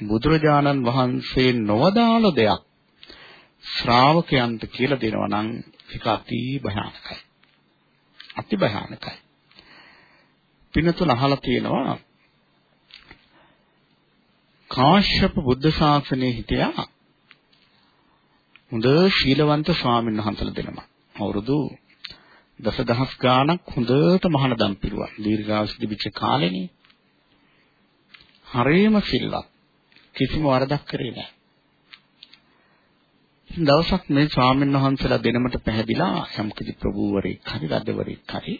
බුදුරජාණන් වහන්සේ නොවදාළ දෙයක් ශ්‍රාවකයන්ට කියලා දෙනවා නම් ඒක අති භයානකයි. අති භයානකයි. පින්නතුල අහලා තියෙනවා කාශ්‍යප බුද්ධ ශාසනයේ හිටියා හොඳ ශීලවන්ත ස්වාමීන් වහන්සේලා දෙනම. අවුරුදු දසදහස් ගාණක් හොඳට මහානදම් පිරුවා. දීර්ඝායුෂ දිවිච්ච කාලෙනේ. හරේම සිල්වත්. කිසිම වරදක් කරේ නැහැ. දවසක් මේ ස්වාමීන් වහන්සේලා දෙනමට පැහැදිලා යම්කිසි ප්‍රභූවරයෙක් හරි රජවරයෙක් හරි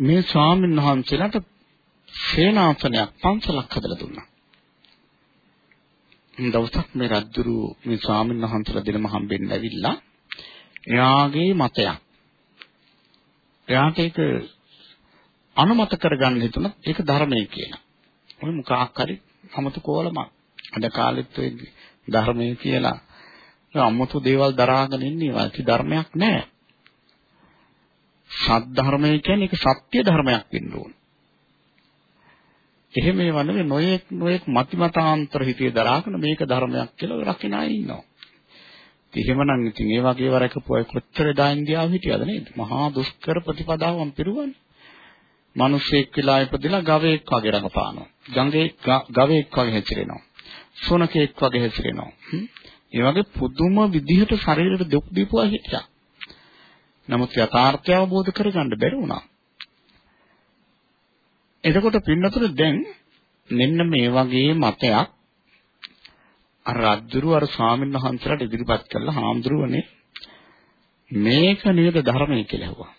මේ ස්වාමීන් වහන්සේලාට සේනාසනයක් පන්සලක් හදලා දුන්නා. දවසක් මේ රජුරු මේ ස්වාමීන් වහන්සේලා දෙනම හම්බෙන්න ඇවිල්ලා එයාගේ මතයක් එයාට ඒක අනුමත කරගන්න හිතුණා ඒක ධර්මයේ කියලා. ඔය මොකක් හරි 아무තු කෝලමක්. අද කාලෙත් ඔය ධර්මයේ කියලා අමුතු දේවල් දරාගෙන ඉන්නේ වාති ධර්මයක් නෑ. සත් ධර්මය කියන්නේ ඒක සත්‍ය ධර්මයක් වෙන්න ඕන. එහෙම ඒවා නෙවෙයි නොයෙක් නොයෙක් මතිමතාන්තර හිතේ දරාගෙන මේක ධර්මයක් කියලා රකින්න අය ඉන්නවා. එහෙමනම් ඉතින් ඒ වගේ වරකපු අය කොච්චර දා ඉන්දියාව හිටියද නේද? මහා දුෂ්කර ප්‍රතිපදාවන් පිරුවන්නේ. මිනිස්සෙක් වෙලා ඉපදලා ගවයෙක් වගේ රඟපානවා. ගඟේ ගවයෙක් වගේ හැසිරෙනවා. සොනකෙක් වගේ හැසිරෙනවා. ඒ වගේ පුදුම විදිහට ශරීරෙට දුක් දීපුවා හිටියා. නමුත් යථාර්ථය අවබෝධ කරගන්න බැරි වුණා. එතකොට පින්නතුර දැන් මෙන්න මේ වගේ මතයක් අර රජුරු අර ස්වාමීන් වහන්සේලාට ඉදිරිපත් කළා හාමුදුරුවනේ මේක නේද ධර්මය කියලා ඇහුවා.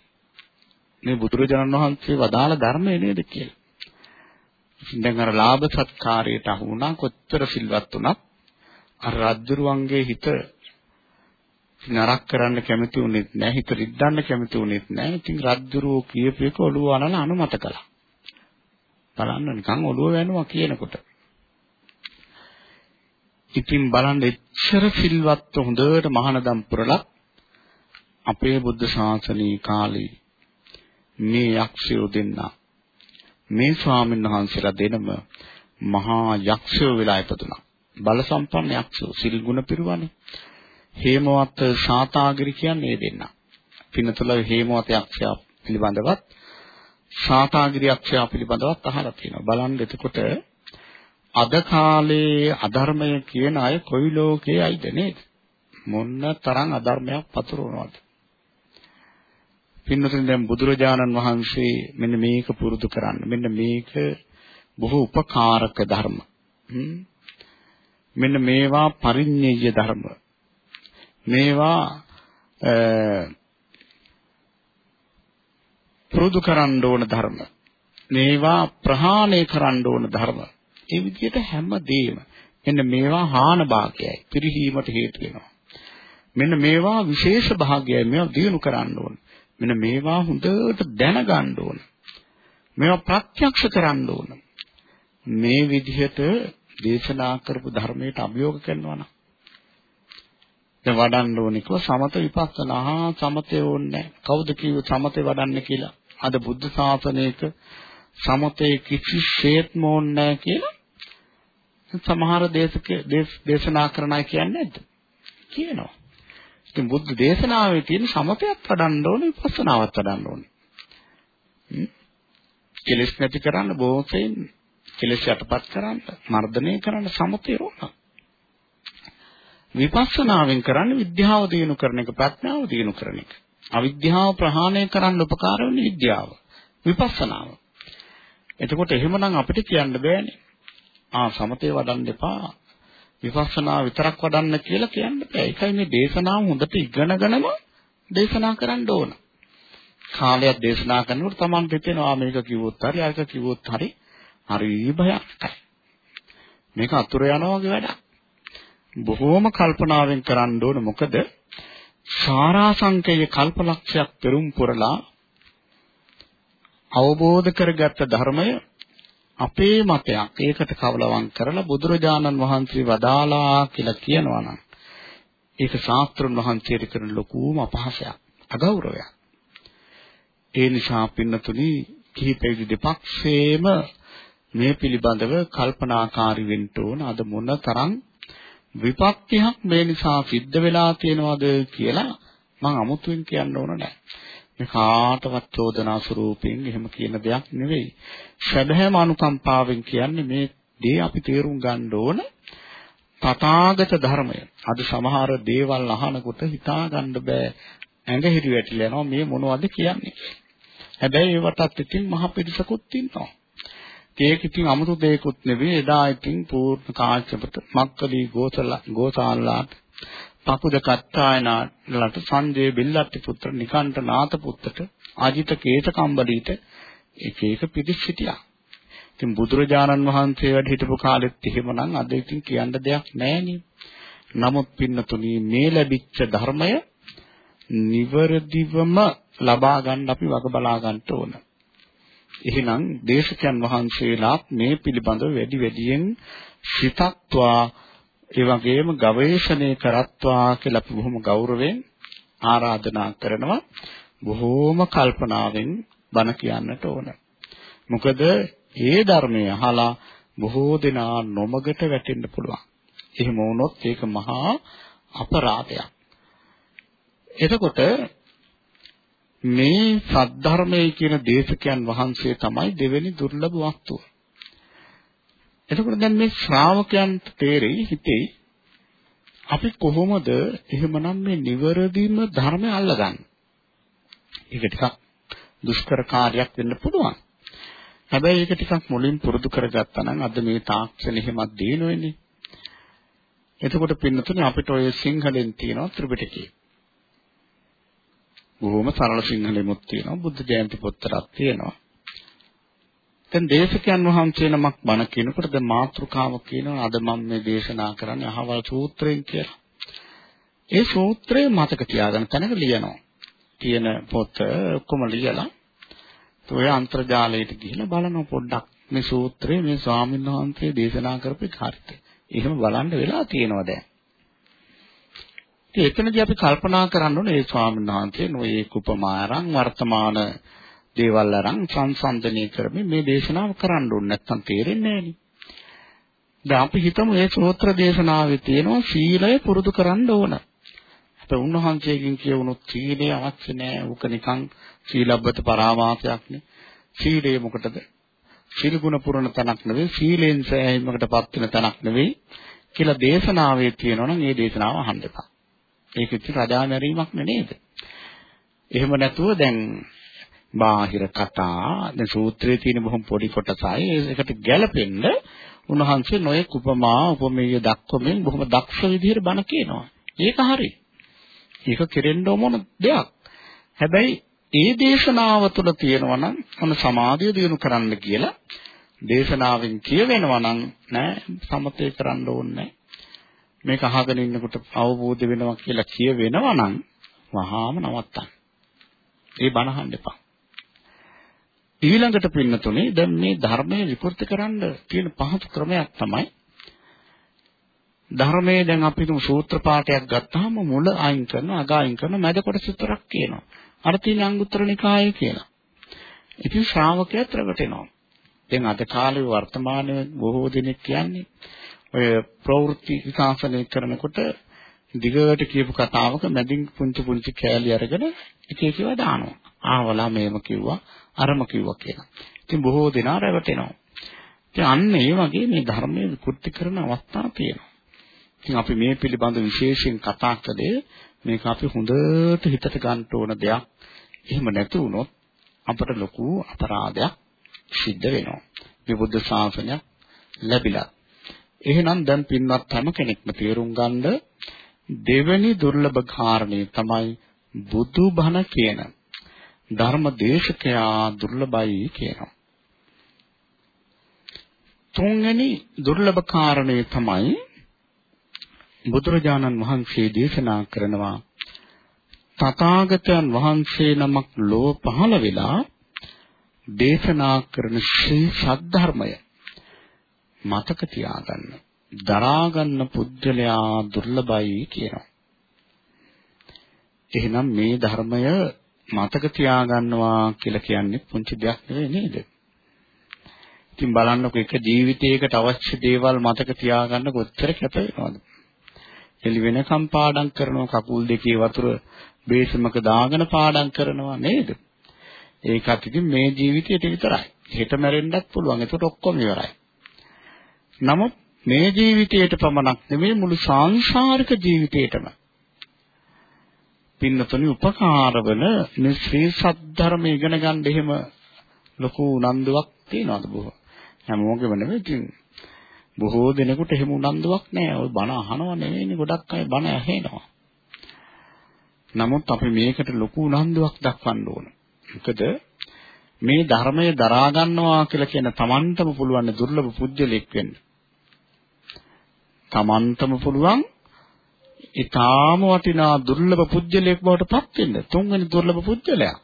මේ බුදුරජාණන් වහන්සේ වදාළ ධර්මය නේද කියලා. දැන් අර ලාභ සත්කාරයට අහු වුණා. කොච්චර සිල්වත් වුණත් අර රජුරුවන්ගේ හිත නරක කරන්න කැමති වුණෙත් නැහැ හිත රිද්දන්න කැමති වුණෙත් නැහැ ඉතින් රජුරුව කියපු එක ඔළුව අනලා අනුමත කළා. බලන්න නිකන් ඔළුව වෙනවා කියනකොට. ඉතින් බලන්න එච්චර සිල්වත් හොඳට මහානදම් පුරලා අපේ බුද්ධ ශාසනී කාලේ මේ යක්ෂයෝ දෙන්නා මේ ස්වාමීන් වහන්සේලා දෙනම මහා යක්ෂයෝ වෙලා ඉපදුනා. බල සම්පන්න යක්ෂයෝ සිල් ගුණ පිරුවානේ. හේමවත සාතාගිරි කියන්නේ ඒ දෙන්නා. පින්නතුල හේමවත යක්ෂයා පිළිබඳවත් සාතාගිරි යක්ෂයා පිළිබඳවත් අහලා තියෙනවා. බලන්න එතකොට අද කාලේ අධර්මය කියන අය කොයි ලෝකේ අයිද නේද? මොන්න තරම් අධර්මයක් පතුරවනවද? පින්නතුනි දැන් බුදුරජාණන් වහන්සේ මෙන්න මේක පුරුදු කරන්න. මෙන්න මේක බොහෝ උපකාරක ධර්ම. මෙන්න මේවා පරිඤ්ඤය ධර්ම. මේවා පුරුදු කරන්න ඕන ධර්ම. මේවා ප්‍රහාණය කරන්න ඕන ධර්ම. ඒ විදිහට හැමදේම මෙන්න මේවා හාන භාගයයි. පිරිහීමට හේතු වෙනවා. මෙන්න මේවා විශේෂ භාගයයි. මේවා දිනු කරන්න ඕන. මෙන්න මේවා හොඳට දැනගන්න ඕන. මේවා ප්‍රත්‍යක්ෂ කරන්න ඕන. මේ විදිහට දේශනා කරපු ධර්මයට අභියෝග කරනවා නම්. දැන් වඩන්න ඕනේ කිව්ව සමත විපස්සනා. සමතේ ඕනේ කවුද කිව්වේ සමතේ වඩන්න කියලා? අද බුද්ධ ශාසනයක සමතේ කිසිසේත්ම ඕනේ කියලා සමහර දේශක දේශනා කරන අය කියන්නේ නැද්ද? කියනවා. ඉතින් බුද්ධ දේශනාවේ තියෙන සමතයක් වඩන්න ඕනේ විපස්සනාවත් වඩන්න ඕනේ. කෙලෙස් නැති කරන්න බොහෝසෙන් කෙලෙස් යටපත් කරන්න මර්ධනය කරන්න සමතය ඕන. විපස්සනාවෙන් කරන්නේ විද්‍යාව දිනු කරන එක ප්‍රඥාව දිනු කරන එක. අවිද්‍යාව ප්‍රහාණය කරන්න උපකාර වෙන විද්‍යාව. විපස්සනාව. එතකොට එහෙමනම් අපිට කියන්න බෑනේ. ආ සමතේ වඩන්න එපා. විපස්සනා විතරක් වඩන්න කියලා කියන්න බෑ. ඒකයි මේ දේශනාව හොඳට ඉගෙනගෙනම දේශනා කරන්න ඕන. කාලයක් දේශනා කරනකොට Taman හිතෙනවා මේක කිව්වොත් හරි අරක කිව්වොත් හරි හරි භයංකරයි. මේක අතුරු යනවා වගේ වැඩක්. බොහෝම කල්පනාවෙන් කරන්න ඕන මොකද සාරාංශකයේ කල්පලක්ෂයක් පෙරම් පුරලා අවබෝධ කරගත්ත ධර්මය අපේ මතයක් ඒකට කවලවම් කරලා බුදුරජාණන් වහන්සේ වදාලා කියලා කියනවා නම් ඒක ශාස්ත්‍රඥ වහන්සේට කරන ලොකුම අපහාසයක් අගෞරවයක් ඒ නිසා පින්නතුනි කිහිපෙදි දෙපක්ෂේම මේ පිළිබඳව කල්පනාකාරී වෙන්න ඕන අද මොන තරම් විපත්තියක් මේ නිසා සිද්ධ වෙලා තියෙනවද කියලා මම අමුතුවෙන් කියන්න ඕන නැහැ. මේ කාටවත් චෝදනා ස්වරූපයෙන් එහෙම කියන දෙයක් නෙවෙයි. සැබෑම අනුකම්පාවෙන් කියන්නේ මේ දේ අපි තේරුම් ගන්න ඕන තථාගත ධර්මය. අද සමහර දේවල් අහනකොට හිතා ගන්න බෑ ඇඟ හිරි වැටිලා යනවා මේ මොනවද කියන්නේ. හැබැයි ඒවටත් ඉතින් මහ පිරිසකුත් ඉන්නවා. ඒක ඉතින් අමුතු දෙයක්වත් නෙවෙයි එදා ඉතින් පූර්ණ කාශ්‍යපට මක්කලි ගෝසලා ගෝසාල්ලාට පකුද කත්තායනාලට සංජය බිල්ලත්ති පුත්‍ර නිකණ්ඨ නාත පුත්‍රට අජිත කේත කම්බලීට එක එක පිටිස් සිටියා. ඉතින් බුදුරජාණන් වහන්සේ වැඩ හිටපු කාලෙත් එහෙමනම් අද ඉතින් කියන්න දෙයක් නැහැ නමුත් පින්නතුනි මේ ලැබිච්ච ධර්මය නිවරදිවම ලබා ගන්න අපි වග බලා ගන්න ඕන. එහෙනම් දේශකයන් වහන්සේලාත් මේ පිළිබඳව වැඩි වැඩියෙන් සිතත්වා ඒ වගේම ගවේෂණය කරත්වා කියලා අපි බොහොම ගෞරවයෙන් ආරාධනා කරනවා බොහෝම කල්පනාවෙන් බණ කියන්නට ඕන. මොකද ඒ ධර්මය අහලා බොහෝ දෙනා නොමගට වැටෙන්න පුළුවන්. එහෙම වුණොත් ඒක මහා අපරාධයක්. එතකොට මේ සද්ධර්මයේ කියන දේශකයන් වහන්සේ තමයි දෙවෙනි දුර්ලභ වස්තුව. එතකොට දැන් මේ ශ්‍රාවකයන්ට තේරෙයි හිතේ අපි කොහොමද එහෙමනම් මේ නිවරදිම ධර්මය අල්ලගන්නේ? ඒක ටිකක් දුෂ්කර කාර්යයක් වෙන්න පුළුවන්. හැබැයි ඒක ටිකක් මුලින් පුරුදු කරගත්තා නම් අද මේ තාක්ෂණ එහෙමත් දිනවෙන්නේ. එතකොට පින්නතුනේ අපිට ඔය සිංහලෙන් තියෙනවා ත්‍රිපිටකය. බොහොම සරල සිංහලෙමුත් තියෙනවා බුද්ධ ජයන්ති පොත්තරක් තියෙනවා දැන් දේශකයන් වහන්සේ නමක් බණ කියනකොට දැන් මාතෘකාව කියනවා අද මම මේ දේශනා කරන්නේ අහවල් සූත්‍රයෙන් කියලා ඒ සූත්‍රය මතක තියාගන්න තැනක ලියනවා තියෙන පොත ඔක්කොම ලියලා ඔය අන්තර්ජාලයට ගිහිල්ලා බලනවා පොඩ්ඩක් මේ සූත්‍රය මේ ස්වාමීන් වහන්සේ දේශනා කරපු කාර්යය. එහෙම බලන්න වෙලා තියෙනවා දැන්. ඉතින් එතනදී අපි කල්පනා කරන්න ඕනේ ඒ ස්වාමීන් වහන්සේ නොයේ කුපමා අරන් වර්තමාන දේවල් අරන් සංසන්දනය කරමින් මේ දේශනාව කරන්න ඕනේ නැත්තම් තේරෙන්නේ නැහැ දැන් අපි හිතමු මේ සූත්‍ර දේශනාවේ තියෙනවා සීලය පුරුදු කරන්න ඕන. අපේ උන්වහන්සේගෙන් කියවුණොත් සීලය අවශ්‍ය නැහැ. උක නිකන් සීලබ්බත පරාමාසයක්නේ. සීලය මොකටද? සීල ගුණ පුරන තැනක් නෙවෙයි සීලෙන් සෑහීමකටපත් වෙන තැනක් නෙවෙයි කියලා දේශනාවේ තියෙනවනම් මේ දේශනාව අහන්න එපා. ඒක ඉතින් රජා මැරීමක් නේද? එහෙම නැතුව දැන් බාහිර කතා දැන් සූත්‍රයේ තියෙන බොහොම පොඩි කොටසයි ඒකට ගැළපෙන්න උන්වහන්සේ නොයෙක් උපමා උපමේය දක්වමින් බොහොම දක්ෂ විදිහට බණ කියනවා. ඒක හරි. ඒක කෙරෙන්න ඕන දෙයක්. හැබැයි ඒ දේශනාව තුළ තියෙනවා නම් මොන සමාධිය දිනු කරන්න කියලා දේශනාවෙන් කියවෙනවා නම් නෑ සමතේ කරන්න ඕනේ මේක අහගෙන ඉන්නකොට අවබෝධ වෙනවා කියලා කියවෙනවා නම් වහාම නවත්තන්න. ඒ බණ අහන්න එපා. ඊළඟට පින්නතුනේ දැන් මේ ධර්මයේ විකෘති කරන්න තියෙන පහසු ක්‍රමයක් තමයි ධර්මයේ දැන් අපි තුමු සූත්‍ර පාඨයක් ගත්තාම මුල අයින් කරනවා අග අයින් කරනවා මැද කොටස විතරක් කියනවා. අර තියෙන අංගුත්තර නිකායේ කියලා. ඉතින් ශ්‍රාවකයත් රැවටෙනවා. දැන් අද කාලේ වර්තමානයේ බොහෝ දෙනෙක් කියන්නේ ඔය ප්‍රවෘත්ති විකාශනය කරනකොට දිගට කියපු කතාවක මැදින් පුංචි පුංචි කෑලි අරගෙන එක එක ඒවා දානවා. ආවලා මේව කිව්වා අරම කිව්වා කියලා. ඉතින් බොහෝ දෙනා රැවටෙනවා. ඉතින් අන්න ඒ වගේ මේ ධර්මයේ විකෘති කරන අවස්ථා තියෙනවා. ඉතින් අපි මේ පිළිබඳ විශේෂයෙන් කතා කළේ මේක අපි හොඳට හිතට ගන්න ඕන දෙයක්. එහෙම නැති වුණොත් අපට ලොකු අපරාධයක් සිද්ධ වෙනවා. මේ බුද්ධ ශාසනය ලැබිලා එහෙනම් දැන් පින්වත් හැම කෙනෙක්ම තේරුම් ගන්න දෙවෙනි දුර්ලභ කාරණේ තමයි බුදුබණ කියන ධර්ම දේශකයා දුර්ලභයි කියනවා. තුන්වෙනි දුර්ලභ කාරණේ තමයි බුදුරජාණන් වහන්සේ දේශනා කරනවා තථාගතයන් වහන්සේ නමක් ලෝ පහළ වෙලා දේශනා කරන ශ්‍රී සද්ධර්මය මතක තියාගන්න දරා ගන්න පුජ්‍යලයා දුර්ලභයි කියනවා. එහෙනම් මේ ධර්මය මතක තියාගන්නවා කියලා කියන්නේ පුංචි දෙයක් නෙවෙයි නේද? ඉතින් බලන්නකො එක ජීවිතයකට අවශ්‍ය දේවල් මතක තියාගන්න කොච්චර කැප වෙනවද? එළි වෙනකම් පාඩම් කරනවා කකුල් දෙකේ වතුර බේසමක දාගෙන පාඩම් කරනවා නේද? ඒකත් ඉතින් මේ ජීවිතයට විතරයි. හෙට මැරෙන්නත් පුළුවන්. ඒකට ඔක්කොම ඉවරයි. නමුත් මේ ජීවිතයට පමණක් නෙමෙයි මුළු සංසාරික ජීවිතේටම පින්නතුනි උපකාර වන මේ ශ්‍රී සද්ධර්ම ඉගෙන ගන්න එහෙම ලොකු උනන්දුවක් තියනවාද බොහෝ? හැමෝගෙම නෙමෙයි ඉතින්. බොහෝ දෙනෙකුට එහෙම උනන්දුවක් නැහැ ඔය බණ අහනව නෙවෙයිනේ ගොඩක් අය බණ ඇහෙනවා. නමුත් අපි මේකට ලොකු උනන්දුවක් දක්වන්න ඕන. මොකද මේ ධර්මය දරා ගන්නවා කියලා කියන Tamanටම පුළුවන් දුර්ලභ පුජ්‍යලෙක් වෙන්න. Tamanටම පුළුවන් ඊටාම වටිනා දුර්ලභ පුජ්‍යලයක් බවට පත් වෙන්න තුන්වෙනි දුර්ලභ පුජ්‍යලයා.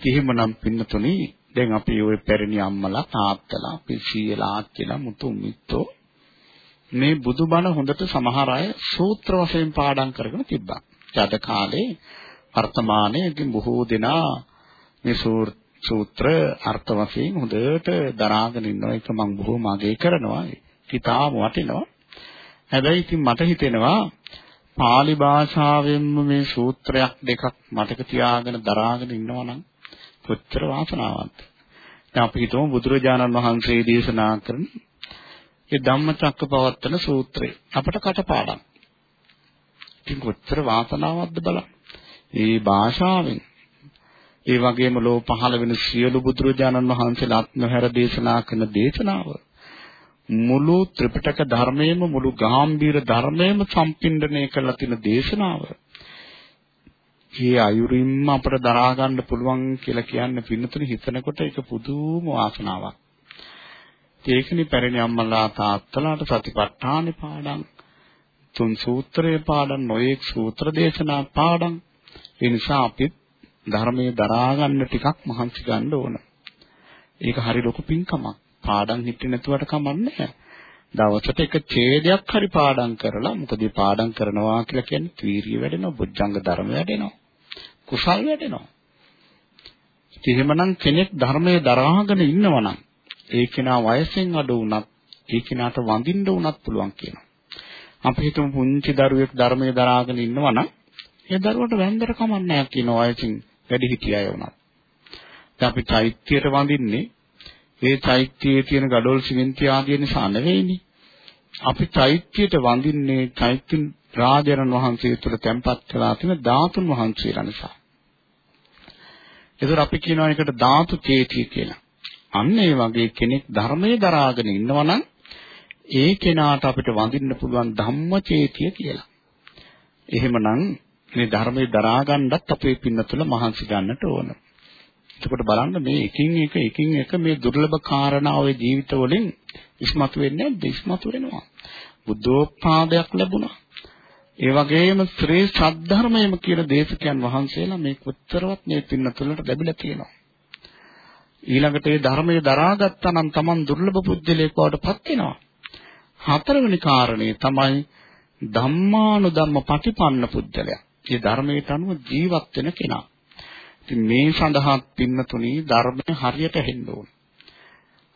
එහෙමනම් පින්නතුනි දැන් අපි ওই පැරණි අම්මලා තාත්තලා අපි සීලා කියලා මුතු මිත්තෝ මේ බුදුබණ හොඳට සමහර අය සූත්‍ර වශයෙන් පාඩම් කරගෙන තිබ්බා. අද කාලේ වර්තමානයේ ඉතින් බොහෝ දෙනා මේ සූත්‍ර අර්ථ වශයෙන් හොඳට දරාගෙන ඉන්නවා. ඒක මම බොහොම අගය කරනවා. කිතාම වටිනවා. හැබැයි ඉතින් මට හිතෙනවා pāli භාෂාවෙන්ම මේ සූත්‍රයක් දෙකක් මතක තියාගෙන දරාගෙන ඉන්නවා නම් කොච්චර වාසනාවන්තද. දැන් අපි හිතමු බුදුරජාණන් වහන්සේ දේශනා කරන ඒ ධම්මචක්කපවත්තන සූත්‍රය අපට කටපාඩම්. ඉතින් කොච්චර වාසනාවක්ද බලන්න. මේ භාෂාවෙන් ඒ වගේම ලෝ පහළ වෙන සියලු බුදුරජාණන් වහන්සේලා ආත්මහැර දේශනා කරන දේශනාව මුළු ත්‍රිපිටක ධර්මයේම මුළු ගාම්භීර ධර්මයේම සම්පින්ඩණය කරලා තියෙන දේශනාව. මේ අයුරින්ම අපට දරා ගන්න පුළුවන් කියලා කියන්නේ පින්නතුනි හිතනකොට ඒක පුදුම වාසනාවක්. ඒකනි පැරණි අම්මලා තාත්තලාට සතිපට්ඨානෙ පාඩම් තුන් සූත්‍රයේ පාඩම් නොයේක් සූත්‍ර දේශනා පාඩම් ඒ නිසා අපි ධර්මයේ දරා ගන්න ටිකක් මහන්සි ගන්න ඕන. ඒක හරි ලොකු පින්කමක්. පාඩම් හිටියේ නැතුවට කමන්නේ දවසට එක ඡේදයක් හරි පාඩම් කරලා මොකද මේ පාඩම් කරනවා කියලා කියන්නේ ත්‍වීරිය වැඩෙනවා, බුද්ධංග ධර්ම වැඩෙනවා, කුසල් වැඩෙනවා. එහෙමනම් කෙනෙක් ධර්මයේ දරාගෙන ඉන්නවනම් ඒ කෙනා වයසෙන් අඩු වුණත් ඒ කෙනාට වඳින්න උනත් පුළුවන් කියනවා. අපි හිතමු පුංචි දරුවෙක් ධර්මයේ දරාගෙන ඉන්නවනම් ඒ දරුවට වැන්දර කමක් නැහැ කියන වයසින් වැඩි හිටියය වුණත්. දැන් අපි චෛත්‍යයට වඳින්නේ ඒ චෛත්‍යයේ තියෙන gadol සිමෙන්ති ආදී නිසා නෙවෙයිනේ. අපි චෛත්‍යයට වඳින්නේ චෛත්‍ය රාජරන් වහන්සේ තුළ තැන්පත් කරලා තියෙන ධාතුන් වහන්සේලා නිසා. ඒතර අපි කියනවා එකට ධාතු චේතිය කියලා. අන්න ඒ වගේ කෙනෙක් ධර්මයේ දරාගෙන ඉන්නවනම් ඒ කෙනාට අපිට වඳින්න පුළුවන් ධම්මචේතිය කියලා. එහෙමනම් මේ ධර්මයේ දරා ගන්නත් අපේ පින්න තුළ මහන්සි ගන්නට ඕන. එතකොට බලන්න මේ එකින් එක එකින් එක මේ දුර්ලභ කාරණා ඔය ජීවිත වලින් ඉස්මතු වෙන්නේ නැද්ද? ඉස්මතු වෙනවා. බුද්ධෝත්පාදයක් ලැබුණා. ඒ වගේම ශ්‍රේ සද්ධර්මයම කියන දේශකයන් වහන්සේලා මේ කොතරවත් මේ පින්න තුළට ලැබිලා තියෙනවා. ඊළඟට ඒ ධර්මයේ දරාගත්තා නම් Taman දුර්ලභ පුජ්‍යලයක් බවට පත් වෙනවා. හතරවෙනි කාරණේ තමයි ධම්මානුධම්ම පටිපන්න පුජ්‍යලයක්. ඒ ධර්මයට අනුව ජීවත් වෙන කෙනා. ඉතින් මේ සඳහා පින්නතුණි ධර්මය හරියට හෙන්න ඕන.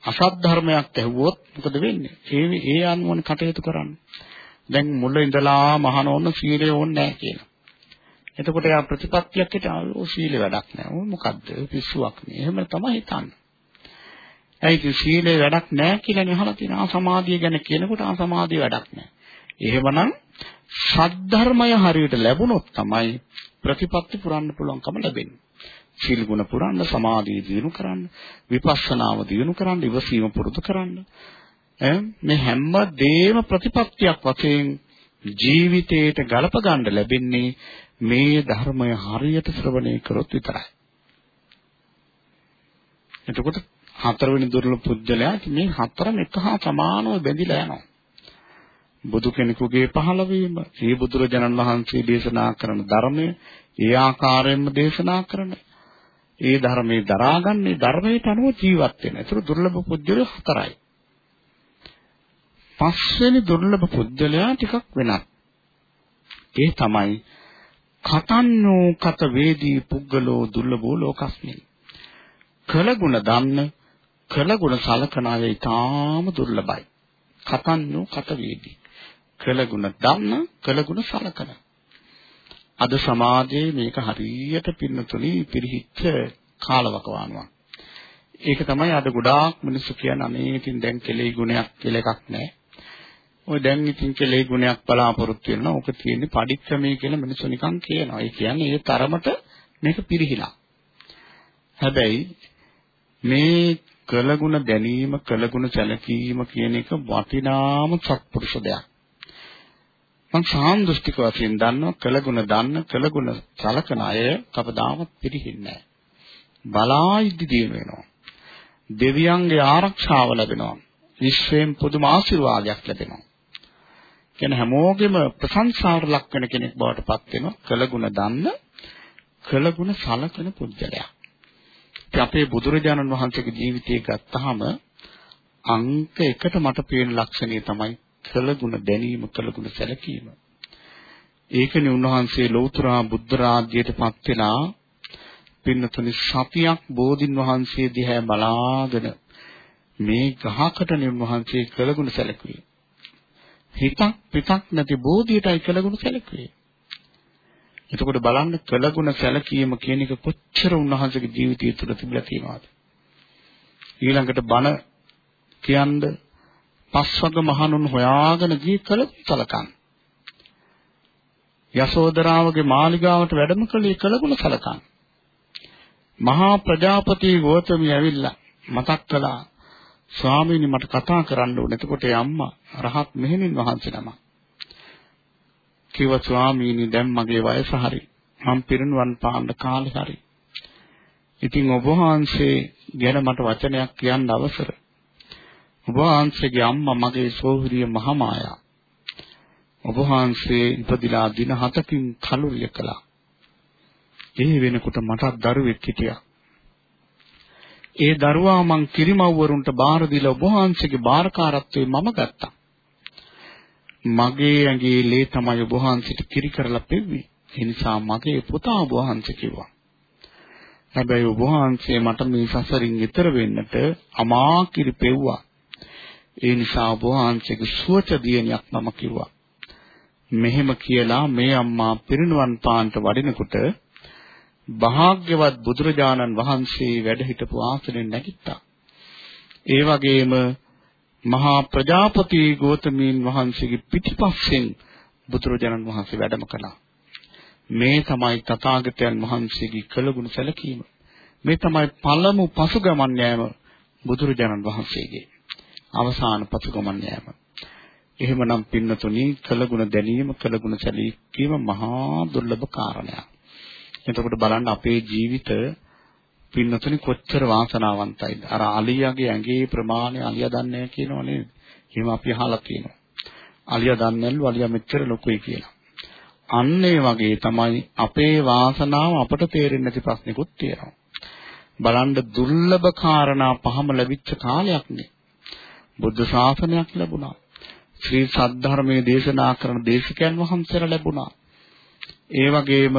අසත් ධර්මයක් ඇහුවොත් මොකද වෙන්නේ? ඒ ඒ අනුවනේ කටයුතු කරන්න. දැන් මුල ඉඳලා මහාන ඕන සීලය ඕනේ නැහැ කියලා. එතකොට යා ප්‍රතිපත්තියක් හිටාවෝ සීල වැඩක් නැහැ. ඕ මොකද්ද? පිස්සුවක් නේ. එහෙම තමයි හිතන්නේ. ඒයි සීලේ වැඩක් නැහැ කියලා අහලා තියෙනවා. සමාධිය ගැන කියනකොට ආ සමාධිය වැඩක් නැහැ. එහෙමනම් සද්ධර්මය හරියට ලැබුණොත් තමයි ප්‍රතිපත්ති පුරන්න පුළුවන්කම ලැබෙන්නේ. සීල ගුණ පුරන්න, සමාධිය දිනු කරන්න, විපස්සනාව දිනු කරන්න, ඉවසීම පුරුදු කරන්න, මේ හැම දෙයක්ම ප්‍රතිපත්තියක් වශයෙන් ජීවිතයට ගලප ගන්න ලැබෙන්නේ මේ ධර්මය හරියට ශ්‍රවණය කරොත් විතරයි. එතකොට හතරවෙනි දුර්ලභ පුජ්‍යලයාට මේ හතරම එක හා සමානව බැඳිලා යනවා. බුදු කෙනෙකුගේ පහළවීම, ඒ බුදුරජාණන් වහන්සේ දේශනා කරන ධර්මය, ඒ ආකාරයෙන්ම දේශනා කරන ඒ ධර්මයේ දරාගන්නේ ධර්මයට අනුව ජීවත් වෙන. ඒතර දුර්ලභ පුජ්‍යල හතරයි. පස්වෙනි දුර්ලභ පුජ්‍යලයා ටිකක් වෙනත්. ඒ තමයි කතන්නෝ කත වේදී පුද්ගලෝ දුර්ලභෝ ලෝකස්මින්. කලගුණ දන්න කලගුණ සලකන අය ඊටාම දුර්ලභයි. කතන්නෝ කත වේදී. කලගුණ දන්න කලගුණ සලකන. අද සමාජයේ මේක හරියට පින්නතුනි පිරිහිච්ච කාලවකවානුවක්. ඒක තමයි අද ගොඩාක් මිනිස්සු කියන්නේ අනේ ඉතින් දැන් කෙලෙයි ගුණයක් කියලා එකක් නැහැ. ඔය දැන් ඉතින් කෙලෙයි ගුණයක් බලාපොරොත්තු වෙනවා. ඕක තියෙන්නේ පරික්‍රමයේ කියලා මිනිස්සු නිකන් කියනවා. ඒ කියන්නේ ඒ තරමට මේක පිරිහිලා. හැබැයි මේ කළගුණ දැනීම, කළගුණ සැලකීම කියන එක වටිනාම සත්පුරුෂ දෙයක්. මං සාන්දෘෂ්ටික වශයෙන් දන්නවා කළගුණ දන්න කළගුණ සලකන අය කවදාවත් පිළිහින්නේ නැහැ. බලා ඉදි දින වෙනවා. දෙවියන්ගේ ආරක්ෂාව ලැබෙනවා. විශ්වයෙන් පුදුම ආශිර්වාදයක් ලැබෙනවා. කියන හැමෝගෙම ප්‍රශංසාවට ලක් වෙන කෙනෙක් බවට පත් වෙනවා කළගුණ දන්න කළගුණ සලකන පුජ්‍යලයා. ඉතින් අපේ බුදුරජාණන් වහන්සේගේ ජීවිතය ගත්තාම අංක එකට මට පේන ලක්ෂණය තමයි කළගුණ දැනීම කළගුණ සැලකීම. ඒකනේ උන්වහන්සේ ලෞතර බුද්ධ රාජ්‍යයට පත් වෙලා පින්නතුනි සතියක් බෝධින් වහන්සේ දිහා බලාගෙන මේ ගහකට නිවහන්සේ කළගුණ සැලකුවේ. හිතක් පිටක් නැති බෝධියටයි කළගුණ සැලකුවේ. එතකොට බලන්න කළගුණ සැලකීම කියන එක කොච්චර උන්වහන්සේගේ ජීවිතය තුළ තිබිලා තියෙනවද? ඊළඟට බණ කියන්නේ පස්වග මහණුන් හොයාගෙන ගිය කළගුණ සලකන්. යසෝදරාවගේ මාලිගාවට වැඩම කළේ කළගුණ සලකන්. මහා ප්‍රජාපති ගෝතමිය ඇවිල්ලා මතක් කළා ස්වාමීනි මට කතා කරන්න ඕනේ. එතකොට ඒ අම්මා රහත් මෙහෙණින් වහන්සේ නම. කිව්ව ස්වාමීනි දැන් මගේ වයස හරි. මම පිරිනුවන් පාන්න කාලේ හරි. ඉතින් ඔබ වහන්සේ ගැන මට වචනයක් කියන්න අවසර. ඔබ වහන්සේගේ අම්මා මගේ සෝහිරිය මහමායා. ඔබ වහන්සේ ඉපදිලා දින 7කින් කලුරිය කළා. ඒ වෙනකොට මටත් දරුවෙක් හිටියා. ඒ දරුවා මං කිරිමව්වරුන්ට බාර දීලා ඔබ වහන්සේගේ බාරකාරත්වයේ මම ගත්තා. මගේ ඇඟේ ලේ තමයි ඔබ වහන්සේට කිරි කරලා පෙව්වේ. ඒ නිසා මගේ පුතා ඔබ වහන්සේ කිව්වා. හැබැයි ඔබ වහන්සේ මට මේ සසරින් ඈතර වෙන්නට අමා කිරි පෙව්වා. ඒ නිසා ඔබ වහන්සේගේ සුවච දියණියක් මම කිව්වා. මෙහෙම කියලා මේ අම්මා පිරිනුවන් පාන්ට වඩිනකොට භාග්‍යවත් බුදුරජාණන් වහන්සේ වැඩ හිටපු ආසනෙන් නැගිට්ටා. ඒ වගේම මහා ප්‍රජාපති ගෝතමීන් වහන්සේගේ පිටිපස්සෙන් බුදුරජාණන් වහන්සේ වැඩම කළා. මේ තමයි තථාගතයන් වහන්සේගේ කළගුණ සැලකීම. මේ තමයි පළමු පසුගමන් යෑම බුදුරජාණන් වහන්සේගේ. අවසාන පසුගමන් යෑම. එහෙමනම් පින්නතුනි කළගුණ දැනීම කළගුණ සැලකීම මහා දුර්ලභ කාරණයක්. එතකොට බලන්න අපේ ජීවිත පින්නතුනි කොච්චර වාසනාවන්තයිද. අර අලියාගේ ඇඟේ ප්‍රමාණය අලියා දන්නේ නැහැ කියනවා නේද? එහෙම අපි අහලා තියෙනවා. අලියා දන්නේ නැල්ලු අලියා මෙච්චර ලොකුයි කියලා. අන්න ඒ වගේ තමයි අපේ වාසනාව අපට තේරෙන්නේ නැති ප්‍රශ්නිකුත් තියෙනවා. බලන්න දුර්ලභ කාරණා පහම ලැබිච්ච කාලයක් නේ. බුද්ධ ශාසනයක් ලැබුණා. ශ්‍රී සද්ධර්මයේ දේශනා කරන දේශකයන් වහන්සේලා ලැබුණා. ඒ වගේම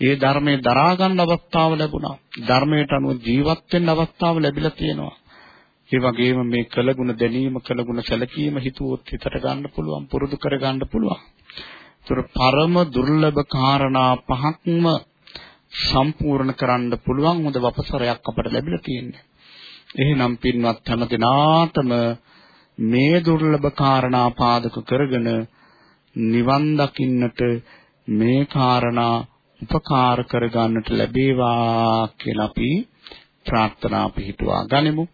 ඒ ධර්මයේ දරා ගන්න අවස්ථාව ලැබුණා. ධර්මයට අනුව ජීවත් වෙන්න අවස්ථාව ලැබිලා තියෙනවා. ඒ වගේම මේ කළගුණ දැනීම කළගුණ සැලකීම හිතුවොත් හිතට ගන්න පුළුවන් පුරුදු කර ගන්න පුළුවන්. ඒතර පරම දුර්ලභ කාරණා පහක්ම සම්පූර්ණ කරන්න පුළුවන් හොඳ වපසරයක් අපට ලැබිලා තියෙනවා. එහෙනම් පින්වත් හැම දිනාටම මේ දුර්ලභ කාරණා පාදක කරගෙන නිවන් දකින්නට මේ කාරණා උපකාර කරගන්නට ලැබේවා කියලා අපි ප්‍රාර්ථනා පිහිටුවා ගනිමු.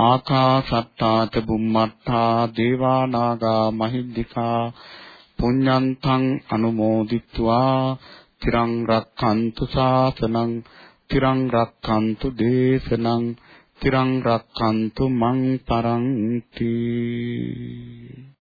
ආකාසත්තාත බුම්මත්තා දේවා නාග මහිද්దికා පුඤ්ඤන්තං අනුමෝදිත්වා තිරං රක්ඛන්තු සාසනං තිරං රක්ඛන්තු දේශනං තිරං රක්ඛන්තු මං පරන්ති